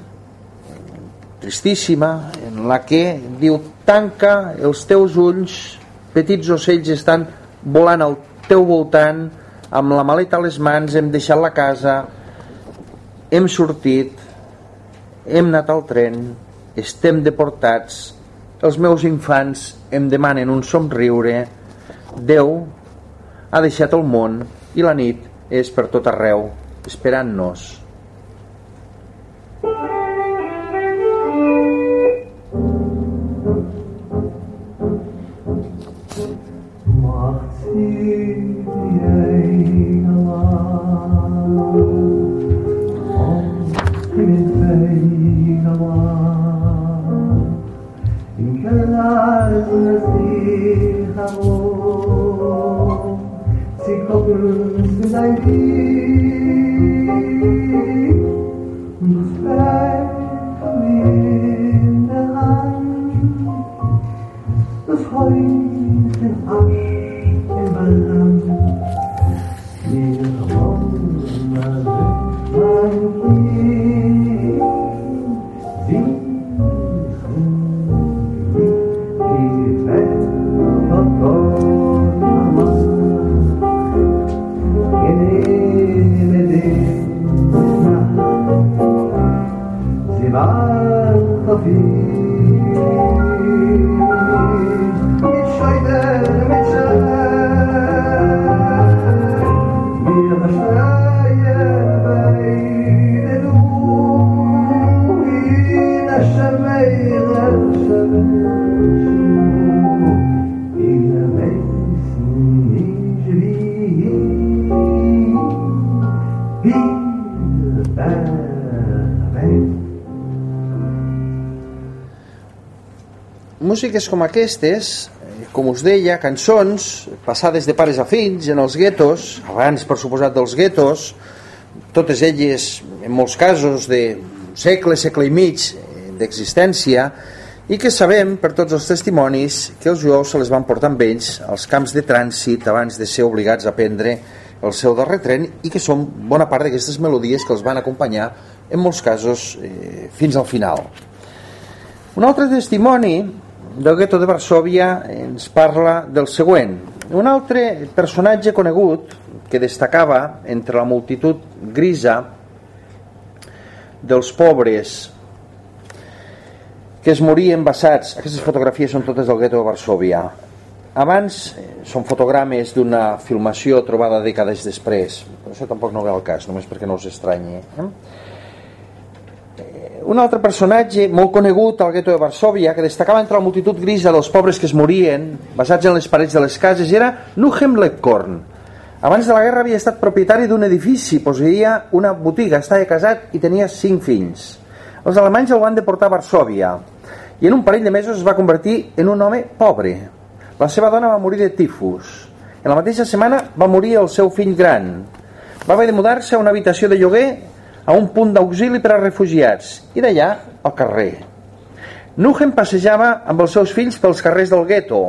tristíssima en la que diu tanca els teus ulls petits ocells estan volant al teu voltant amb la maleta a les mans hem deixat la casa hem sortit hem anat al tren, estem deportats, els meus infants em demanen un somriure, Déu ha deixat el món i la nit és per tot arreu, esperant-nos. das heute in Asch. Músiques com aquestes, eh, com us deia, cançons passades de pares a fills en els guetos, abans per suposat dels guetos, totes elles en molts casos de segle, segle i mig eh, d'existència, i que sabem per tots els testimonis que els jueus se les van portar amb ells als camps de trànsit abans de ser obligats a prendre el seu darrer tren i que són bona part d'aquestes melodies que els van acompanyar en molts casos eh, fins al final. Un altre testimoni del gueto de Varsovia ens parla del següent. Un altre personatge conegut que destacava entre la multitud grisa dels pobres que es morien basats, aquestes fotografies són totes del gueto de Varsovia. Abans eh, són fotogrames d'una filmació trobada dècades després. Això tampoc no ve al cas, només perquè no us estranyi. Eh? Un altre personatge molt conegut al gueto de Varsovia que destacava entre la multitud grisa dels pobres que es morien basats en les parets de les cases era Nuhem Lepkorn. Abans de la guerra havia estat propietari d'un edifici, posseïa una botiga, estava casat i tenia cinc fills. Els alemanys el van deportar a Varsovia i en un parell de mesos es va convertir en un home pobre. La seva dona va morir de tifus. En la mateixa setmana va morir el seu fill gran. Va haver de mudar-se a una habitació de lloguer a un punt d'auxili per a refugiats i d'allà al carrer. Nuhem passejava amb els seus fills pels carrers del gueto.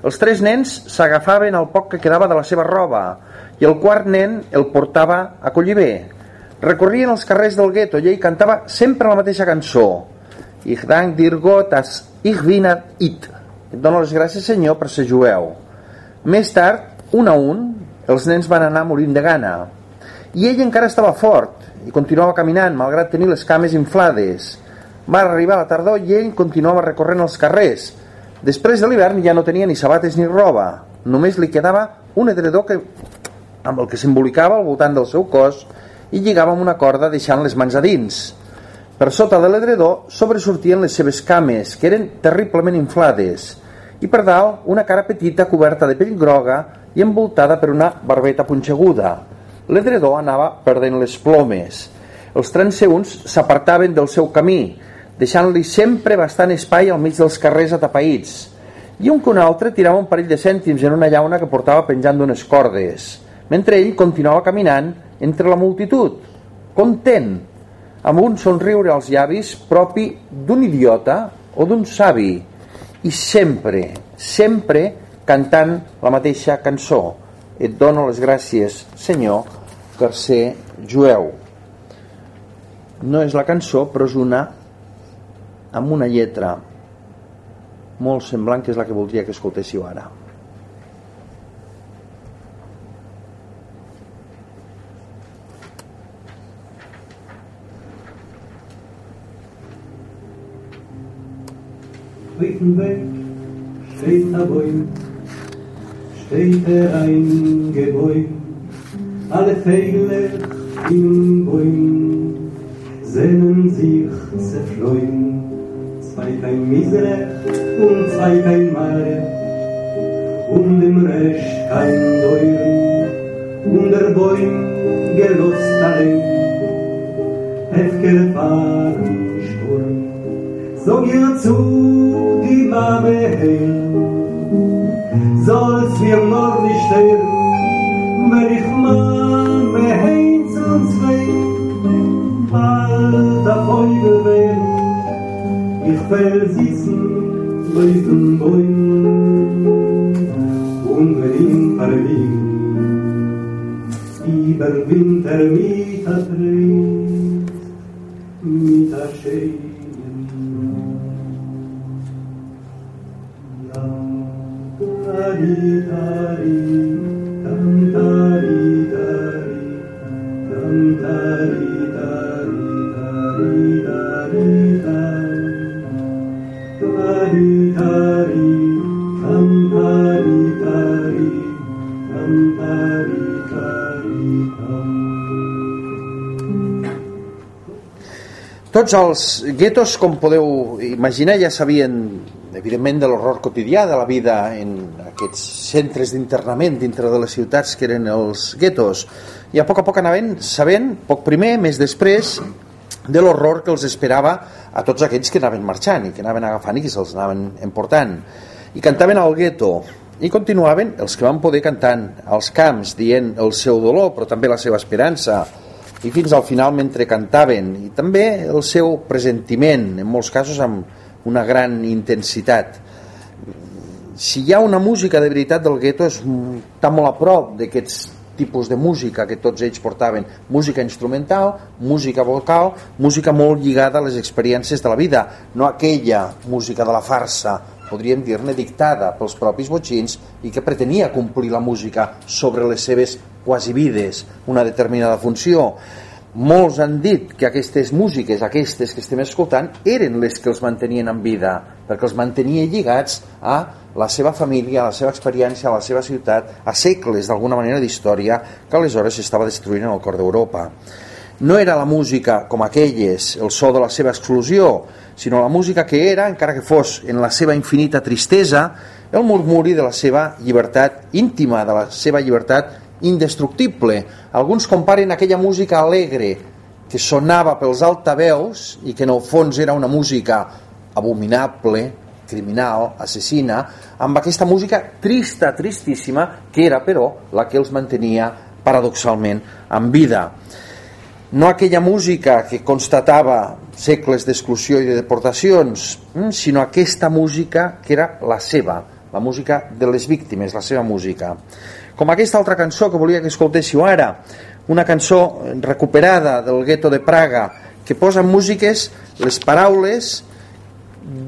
Els tres nens s'agafaven al poc que quedava de la seva roba i el quart nen el portava a collir bé. Recorrien els carrers del gueto i ell cantava sempre la mateixa cançó. Ich dank dir Gott as ich bin it. Et dono les gràcies, Senyor, per ser jueu. Més tard, un a un, els nens van anar morint de gana. I ell encara estava fort i continuava caminant, malgrat tenir les cames inflades. Va arribar la tardor i ell continuava recorrent els carrers. Després de l'hivern ja no tenia ni sabates ni roba. Només li quedava un edredor que, amb el que s'embolicava al voltant del seu cos i lligava amb una corda deixant les mans a dins. Per sota de l'edredor sobresortien les seves cames, que eren terriblement inflades, i per dalt una cara petita coberta de pell groga i envoltada per una barbeta punxeguda. L'edredor anava perdent les plomes. Els transeunts s'apartaven del seu camí, deixant-li sempre bastant espai al mig dels carrers atapeïts. I un que un altre tirava un parell de cèntims en una llauna que portava penjant d'unes cordes, mentre ell continuava caminant entre la multitud, content, amb un somriure als llavis propi d'un idiota o d'un savi, i sempre, sempre cantant la mateixa cançó et dono les gràcies, Senyor, per ser jueu. No és la cançó, però és una amb una lletra molt semblant que és la que voldria que escoltéssiu ara. Weg steht der Bäum steht er ein Gebäude, alle Pfeile im Bäum sehnen sich zerfleuen, zwei kein Misere und zwei kein Mare, und im Recht kein Deuren, und der Bäum gelost allein, hefker fahren Sturm, so geh zu die Mame heim, soll's wir noch nicht sterben, wenn ich mal mehr hin zu bald auf Heuge wehren, ich versitzen, leuchten und wenn ich über Winter mit Tots els guetos, com podeu imaginar, ja sabien, evidentment, de l'horror quotidià de la vida en aquests centres d'internament dintre de les ciutats que eren els guetos. I a poc a poc anaven sabent, poc primer, més després, de l'horror que els esperava a tots aquells que anaven marxant i que anaven agafant i que se'ls anaven emportant. I cantaven al gueto, i continuaven els que van poder cantant als camps dient el seu dolor però també la seva esperança i fins al final mentre cantaven i també el seu presentiment en molts casos amb una gran intensitat. Si hi ha una música de veritat del gueto és, està molt a prop d'aquests tipus de música que tots ells portaven, música instrumental, música vocal, música molt lligada a les experiències de la vida, no aquella música de la farsa, podríem dir-ne dictada pels propis botxins i que pretenia complir la música sobre les seves quasi vides, una determinada funció. Molts han dit que aquestes músiques, aquestes que estem escoltant, eren les que els mantenien en vida, perquè els mantenia lligats a la seva família, a la seva experiència, a la seva ciutat, a segles d'alguna manera d'història que aleshores s'estava destruint en el cor d'Europa. No era la música com aquelles, el so de la seva exclusió, sinó la música que era, encara que fos en la seva infinita tristesa, el murmuri de la seva llibertat íntima, de la seva llibertat indestructible. Alguns comparen aquella música alegre que sonava pels altaveus i que en el fons era una música abominable, criminal, assassina, amb aquesta música trista, tristíssima, que era però la que els mantenia paradoxalment en vida. No aquella música que constatava segles d'exclusió i de deportacions, mm, sinó aquesta música que era la seva, la música de les víctimes, la seva música com aquesta altra cançó que volia que escoltéssiu ara, una cançó recuperada del gueto de Praga, que posa en músiques les paraules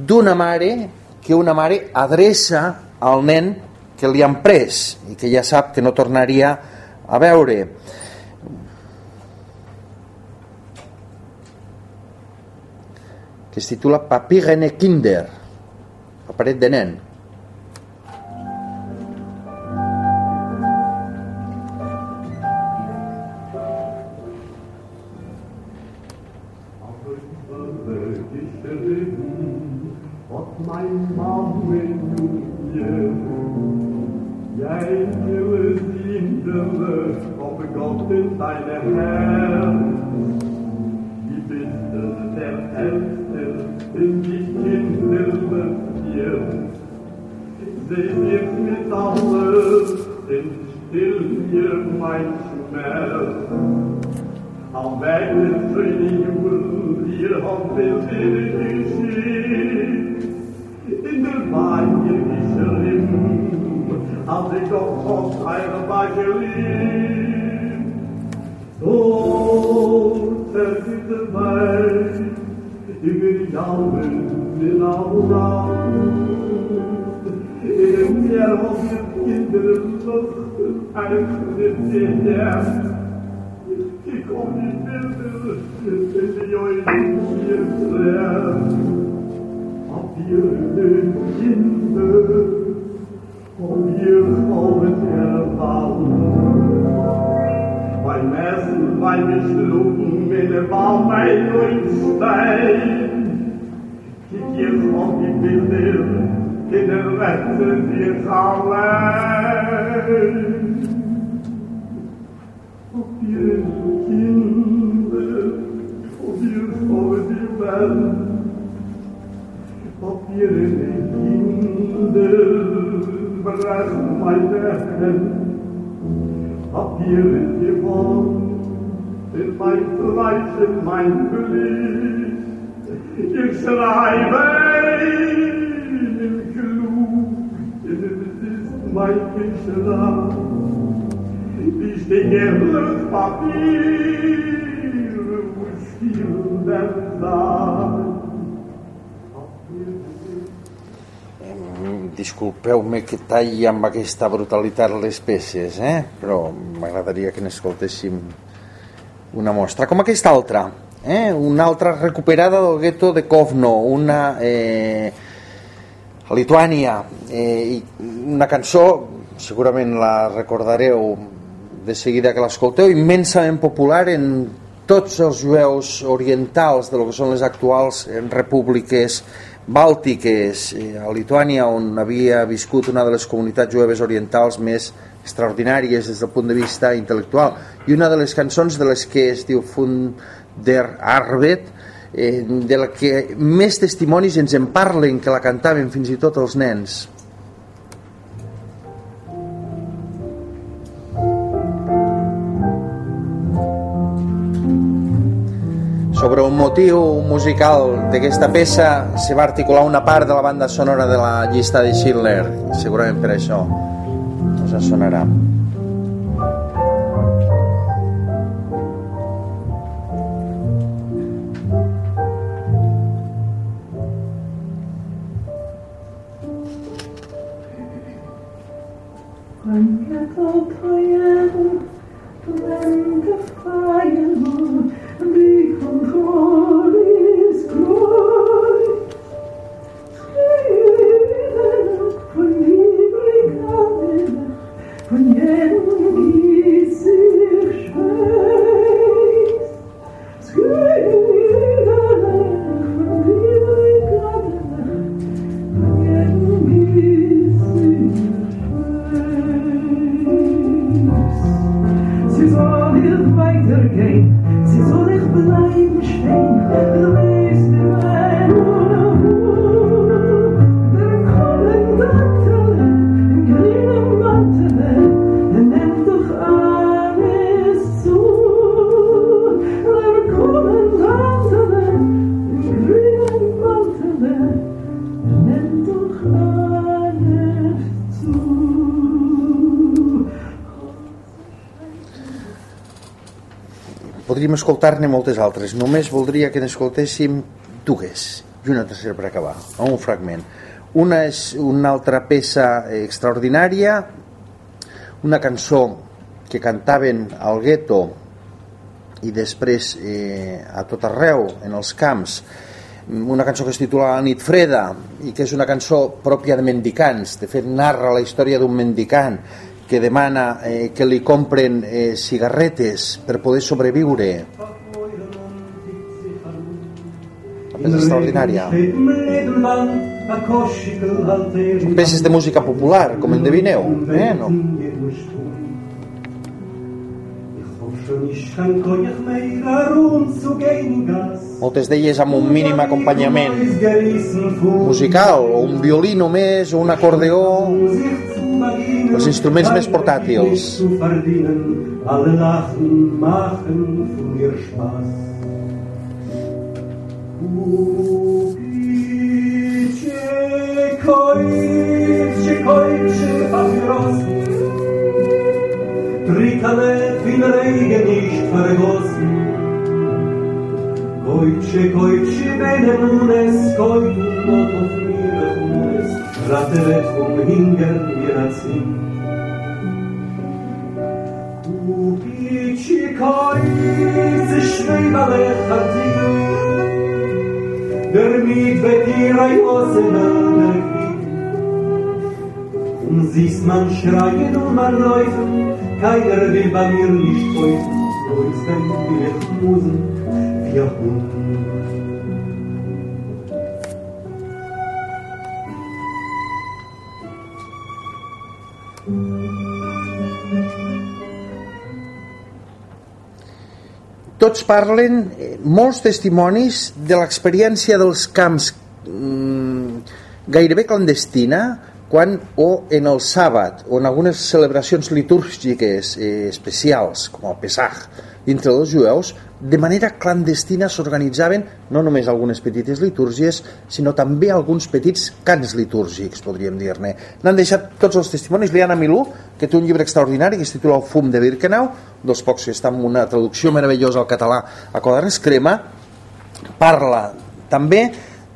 d'una mare que una mare adreça al nen que li han pres i que ja sap que no tornaria a veure. Que es titula Papirene Kinder, paret de nen. ihr mein Schmerz. Am meinen Frieden, ihr habt es geschickt, in der Weine geschrieben, hab ich doch oft eine Weile geliebt. So zerritt der Welt, über die Augen, den Augen, in der Hoffnung, in der Luft erklärt er, ich komm in der Luft, in der Luft, in der Luft, ob ihr den Kinder, ob ihr kommen erfahren, beim Essen, beim Schlucken, wenn er war mein Leutstein, ich hier komm in der in der lassen wir allein. Ob ihr Kinder, ob ihr vor die Welt, ob ihr Kinder, brach meine Hände, ob ihr die Wand, in mein Fleisch, in mein Gelicht, ich schreibe, ich schreibe, disculpeu-me que talli amb aquesta brutalitat les peces, eh? però m'agradaria que n'escoltéssim una mostra. Com aquesta altra, eh? una altra recuperada del gueto de Kovno, una eh, a Lituània, eh, una cançó, segurament la recordareu de seguida que l'escolteu, immensament popular en tots els jueus orientals de lo que són les actuals repúbliques bàltiques. Eh, a Lituània on havia viscut una de les comunitats jueves orientals més extraordinàries des del punt de vista intel·lectual i una de les cançons de les que es diu Fund der Arbet eh, de la que més testimonis ens en parlen que la cantaven fins i tot els nens. Sobre un motiu musical d'aquesta peça se va articular una part de la banda sonora de la llista de Schindler. Segurament per això us sonarà one. Podríem escoltar-ne moltes altres. Només voldria que n'escoltéssim dues i una tercera per acabar, o un fragment. Una és una altra peça extraordinària, una cançó que cantaven al gueto i després eh, a tot arreu, en els camps, una cançó que es titula La nit freda i que és una cançó pròpia de mendicants, de fet narra la història d'un mendicant que demana eh, que li compren eh, cigarretes per poder sobreviure. Peça extraordinària. Peces de música popular, com endevineu. Eh? No? Moltes d'elles amb un mínim acompanyament musical, o un violí només, o un acordeó, els instruments més portàtils. Alle lachen, machen von mir Spaß. Kupicie, kończy, kończy papierosy. Tritale in Regen nicht vergossen. Kończy, kończy, bene nunes, kończy, not zatelet vom hingen mir hat sie du bist kai ze schweibale der mit vetir na osena Und siehst man schreien und man laufen, keiner will bei mir nicht heute. Wo ist denn die Lechmusen, wir Hunde? Tots parlen, eh, molts testimonis, de l'experiència dels camps mm, gairebé clandestina quan o en el sàbat o en algunes celebracions litúrgiques eh, especials com el Pesach dintre dels jueus de manera clandestina s'organitzaven no només algunes petites litúrgies sinó també alguns petits cants litúrgics podríem dir-ne. N'han deixat tots els testimonis. Liana Milú que té un llibre extraordinari que es titula El fum de Birkenau dels pocs que està en una traducció meravellosa al català a quaderns crema parla també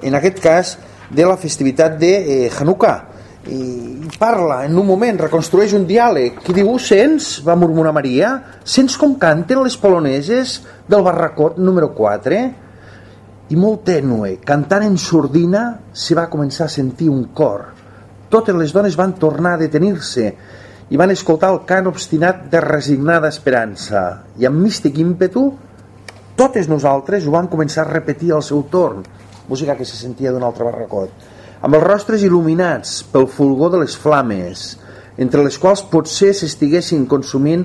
en aquest cas de la festivitat de eh, Hanukkah i parla en un moment, reconstrueix un diàleg que diu, sents? va murmurar Maria sents com canten les poloneses del barracot número 4 i molt tènue cantant en sordina se va començar a sentir un cor. Totes les dones van tornar a detenir-se i van escoltar el cant obstinat de resignada esperança. I amb místic ímpetu totes nosaltres ho vam començar a repetir al seu torn. Música que se sentia d'un altre barracot amb els rostres il·luminats pel fulgor de les flames, entre les quals potser s'estiguessin consumint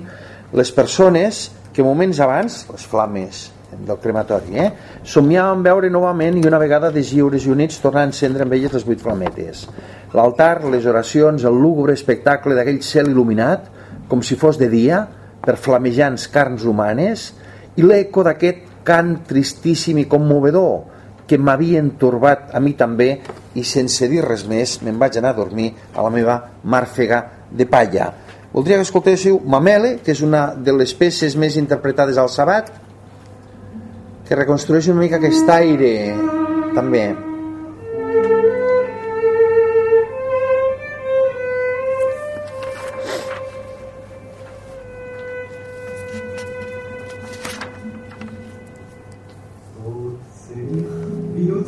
les persones que moments abans, les flames del crematori, eh, somiaven veure novament i una vegada de lliures i units tornar a encendre amb elles les vuit flametes. L'altar, les oracions, el lúgubre espectacle d'aquell cel il·luminat, com si fos de dia, per flamejants carns humanes, i l'eco d'aquest cant tristíssim i commovedor, que m'havien turbat a mi també i sense dir res més me'n vaig anar a dormir a la meva màrfega de palla. Voldria que escoltéssiu Mamele, que és una de les peces més interpretades al Sabat, que reconstrueix una mica aquest aire, també.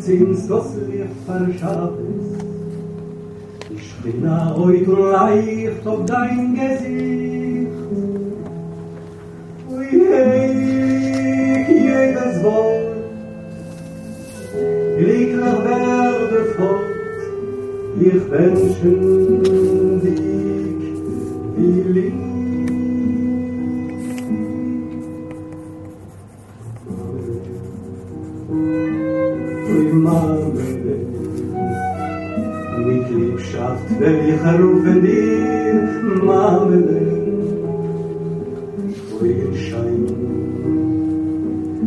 Sim, sim, sim, Licht verschafft Ich bin a heut und leicht auf dein Gesicht Ui, hey, jedes Wort Liegt nach Werde fort Ich wünschen dich wie lieb wenn ich rufe dir, Mamele, ruhigen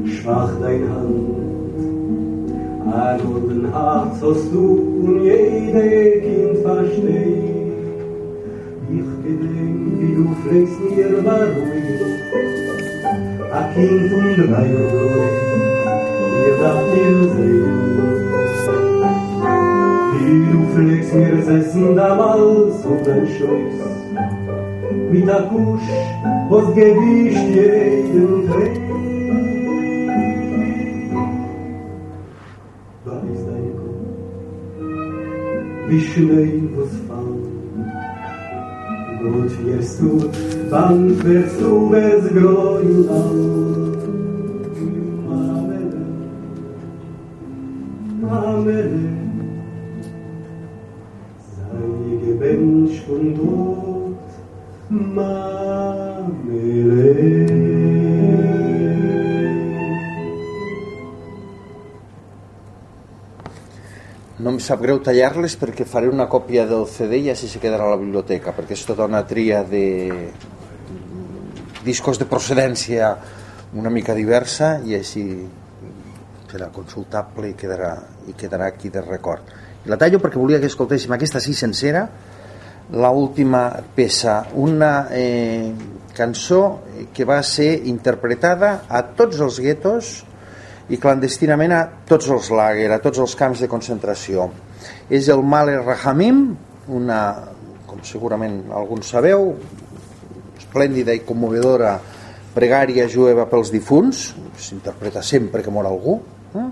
schwach dein Hand, an und Herz hast du und jede Kind versteht. Ich gedenk, wie du pflegst mir war ruhig, a Kind drei ruhig, ihr darf dir sehen, Pflegst mir sessen damals auf den Schoß Mit der Kusch, was gewischt jeden Träg ist dein Kopf? Wie schnell was fall Gott wirst du, wann wirst du es gräuen Mamele sap greu tallar-les perquè faré una còpia del CD i així se quedarà a la biblioteca perquè és tota una tria de discos de procedència una mica diversa i així serà consultable i quedarà, i quedarà aquí de record. La tallo perquè volia que escoltéssim aquesta sí sencera la última peça una eh, cançó que va ser interpretada a tots els guetos i clandestinament a tots els lager, a tots els camps de concentració. És el Male Rahamim, una, com segurament alguns sabeu, esplèndida i commovedora pregària jueva pels difunts, s'interpreta sempre que mor algú, eh?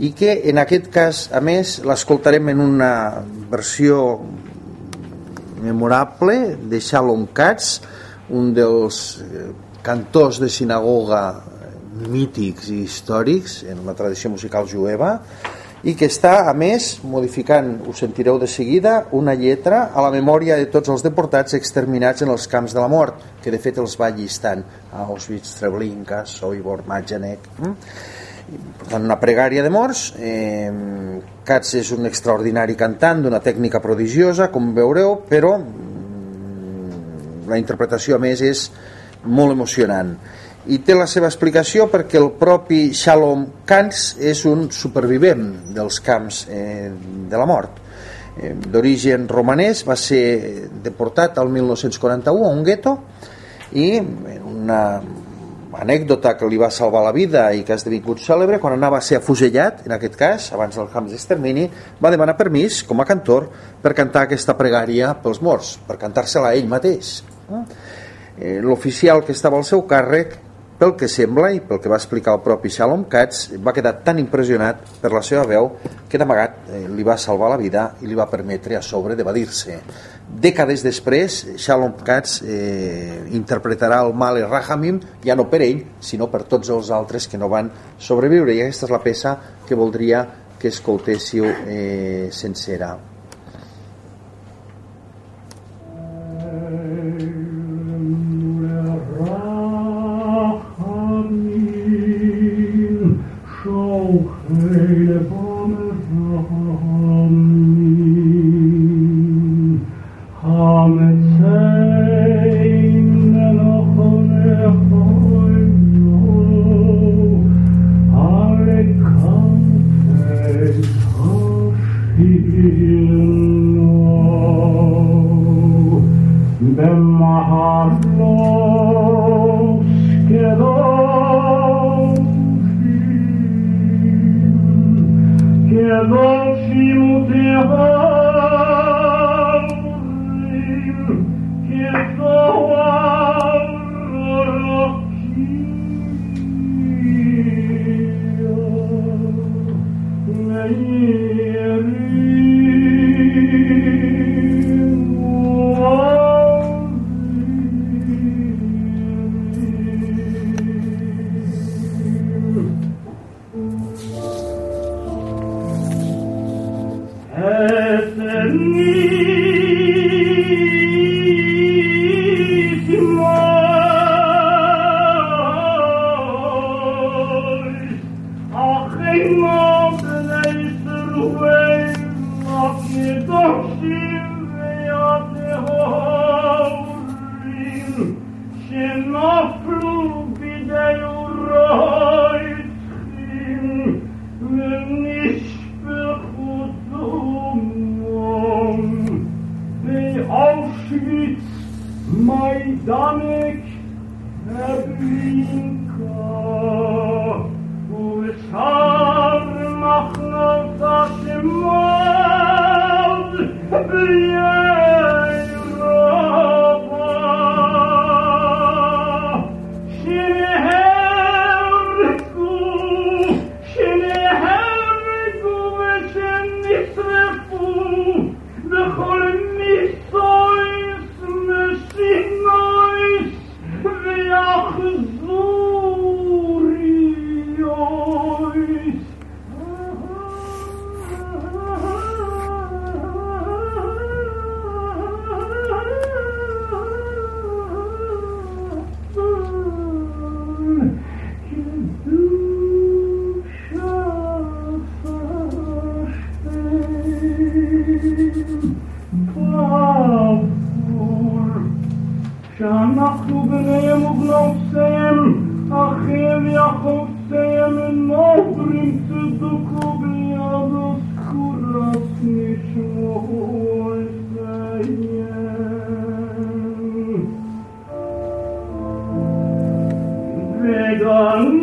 i que en aquest cas, a més, l'escoltarem en una versió memorable de Shalom Katz, un dels eh, cantors de sinagoga mítics i històrics en la tradició musical jueva i que està, a més, modificant, ho sentireu de seguida, una lletra a la memòria de tots els deportats exterminats en els camps de la mort, que de fet els va llistant a Auschwitz, Treblinka, Sobibor, Majanek... Mm? Per tant, una pregària de morts. Eh, Katz és un extraordinari cantant d'una tècnica prodigiosa, com veureu, però mm, la interpretació, a més, és molt emocionant i té la seva explicació perquè el propi Shalom Kans és un supervivent dels camps eh, de la mort eh, d'origen romanès va ser deportat al 1941 a un gueto i una anècdota que li va salvar la vida i que ha esdevingut cèlebre quan anava a ser afusellat, en aquest cas, abans del camp d'extermini, va demanar permís com a cantor per cantar aquesta pregària pels morts, per cantar-se-la ell mateix. Eh, L'oficial que estava al seu càrrec pel que sembla, i pel que va explicar el propi Shalom Katz, va quedar tan impressionat per la seva veu que d'amagat eh, li va salvar la vida i li va permetre a sobre d'evadir-se. Dècades després, Shalom Katz eh, interpretarà el Male Rahamim ja no per ell, sinó per tots els altres que no van sobreviure. I aquesta és la peça que voldria que escoltéssiu eh, sencera. שאנחנו בניהם ובנוסיהם, אחיהם יחובציהם, הם עוברים צדוקו ביד אוסקורת נשמעו אוסיהם. וגם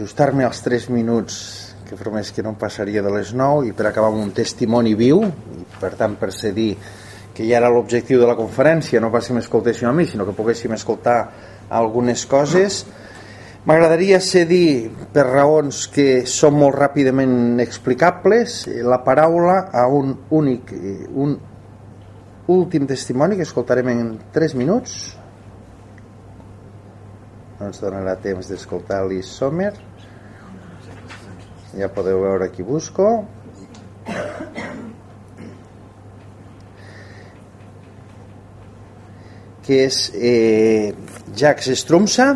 ajustar-me als 3 minuts que promès que no passaria de les 9 i per acabar amb un testimoni viu i per tant per cedir que ja era l'objectiu de la conferència no pas que m'escoltéssiu a mi sinó que poguéssim escoltar algunes coses. M'agradaria cedir per raons que són molt ràpidament explicables la paraula a un únic un últim testimoni que escoltarem en 3 minuts. No ens donarà temps d'escoltar Liz Sommer ja podeu veure qui busco. Que és eh, Jacques Strumsa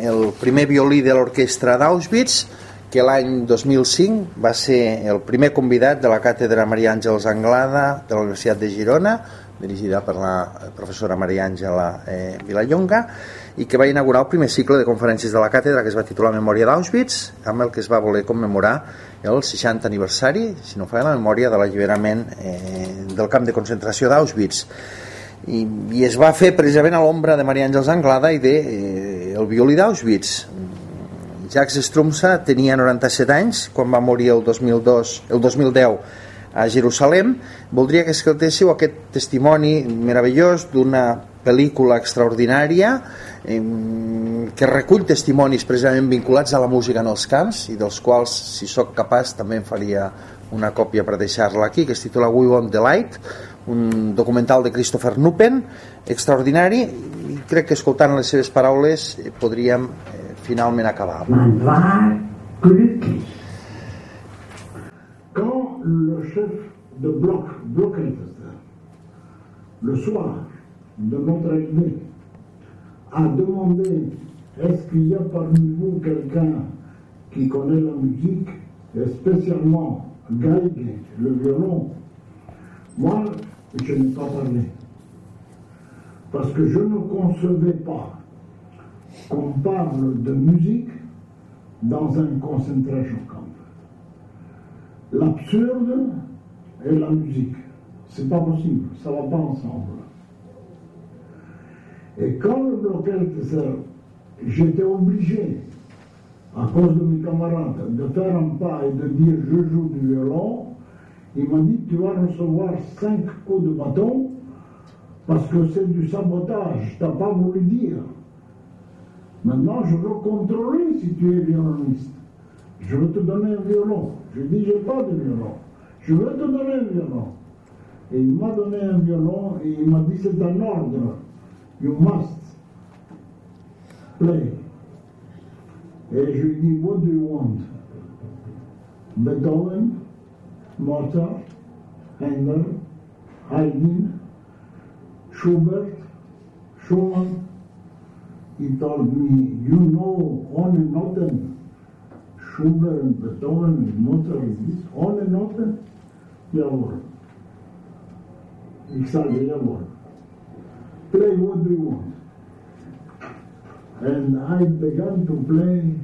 el primer violí de l'orquestra d'Auschwitz que l'any 2005 va ser el primer convidat de la càtedra Maria Àngels Anglada de la Universitat de Girona dirigida per la professora Maria Àngela eh, Vilallonga i que va inaugurar el primer cicle de conferències de la càtedra que es va titular Memòria d'Auschwitz amb el que es va voler commemorar el 60 aniversari, si no fa la memòria de l'alliberament eh, del camp de concentració d'Auschwitz I, i es va fer precisament a l'ombra de Maria Àngels Anglada i de eh, el violí d'Auschwitz. Jacques Strumsa tenia 97 anys quan va morir el 2002, el 2010 a Jerusalem. Voldria que escoltéssiu aquest testimoni meravellós d'una pel·lícula extraordinària que recull testimonis precisament vinculats a la música en els camps i dels quals, si sóc capaç, també em faria una còpia per deixar-la aquí, que es titula We Want the Light, un documental de Christopher Nupen, extraordinari, i crec que escoltant les seves paraules eh, podríem eh, finalment acabar. Man war le chef de bloc, Blockleiter, le soir de notre arrivée, a demandé est-ce qu'il y a parmi vous quelqu'un qui connaît la musique, et spécialement Geige, le violon, moi, je n'ai pas parlé. Parce que je ne concevais pas qu'on parle de musique dans un concentration camp. L'absurde et la musique, c'est pas possible, ça va pas ensemble. Et quand le blocage j'étais obligé, à cause de mes camarades, de faire un pas et de dire je joue du violon, il m'a dit tu vas recevoir cinq coups de bâton parce que c'est du sabotage, t'ai pas voulu dire. Maintenant, je veux contrôler si tu es violoniste. Je veux te donner un violon. Je dis, j'ai pas de violon. Je veux te donner un violon. Et il m'a donné un violon et il m'a dit, c'est un ordre. You must play. Et je lui dis, what do you want? Beethoven, Mozart, Handel, Haydn, Schubert, Schumann. He told me, you know ohne Noten, Schubert, and Beethoven, and Mozart, this ohne Noten? Jawohl. Ich sage jawohl. Play what do you want? And I began to play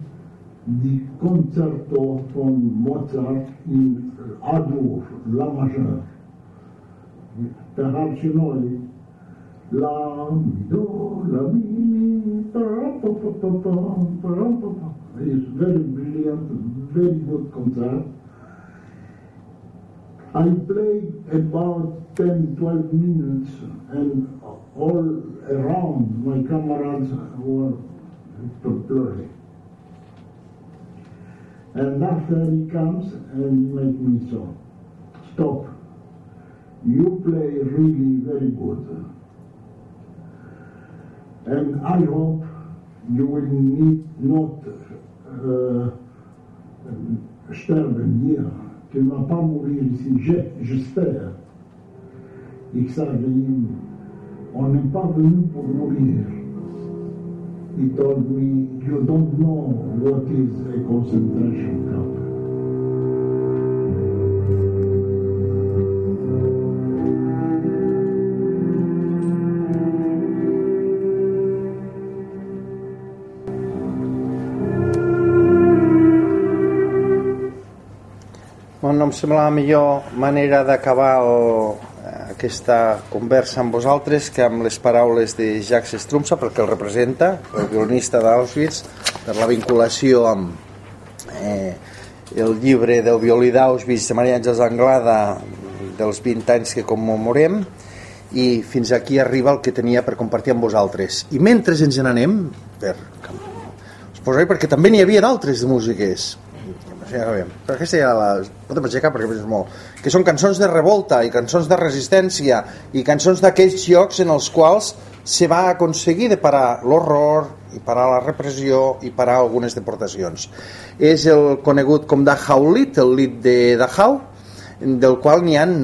the concerto from Mozart in A-dur, La majeur. Perhaps you know it. La, mi, do, la, mi, mi, pa, pa, pa, pa, pa, pa, pa, pa. It's very brilliant, very good concert. I played about 10, 12 minutes and all around my comrades were pleuring. And after he comes and he makes me so, stop. You play really very good. And I hope you will need not uh, sterben hier. Tu ne vas pas mourir ici, j'espère. On n'est pas venu pour mourir. He told me, you don't know what is a concentration camp. Em sembla la millor manera d'acabar aquesta conversa amb vosaltres que amb les paraules de Jacques Strumsa perquè el representa, el violinista d'Auschwitz per la vinculació amb eh, el llibre del violí d'Auschwitz de Maria Àngels Anglada dels 20 anys que commemorem i fins aquí arriba el que tenia per compartir amb vosaltres. I mentre ens n'anem per, us posaré perquè també n'hi havia d'altres músiques ja acabem. Però aquesta ja la podem aixecar perquè és molt... Que són cançons de revolta i cançons de resistència i cançons d'aquells llocs en els quals se va aconseguir de parar l'horror i parar la repressió i parar algunes deportacions. És el conegut com Dachau Lied, el Lied de Dachau, del qual n'hi han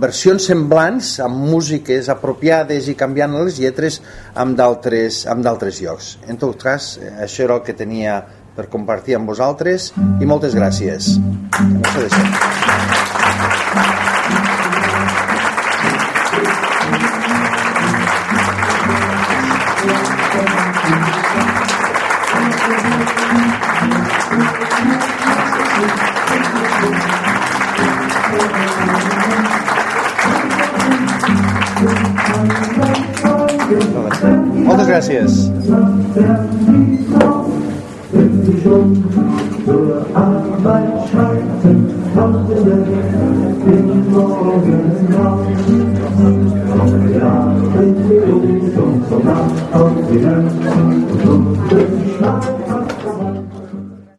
versions semblants amb músiques apropiades i canviant les lletres amb d'altres amb d'altres llocs. En tot cas, això era el que tenia per compartir amb vosaltres i moltes gràcies. No se deixem. Moltes Moltes gràcies. Zur Arbeit schreiten, Tausende im Morgengrauen. Ja, wenn wir uns zum auf die Welt und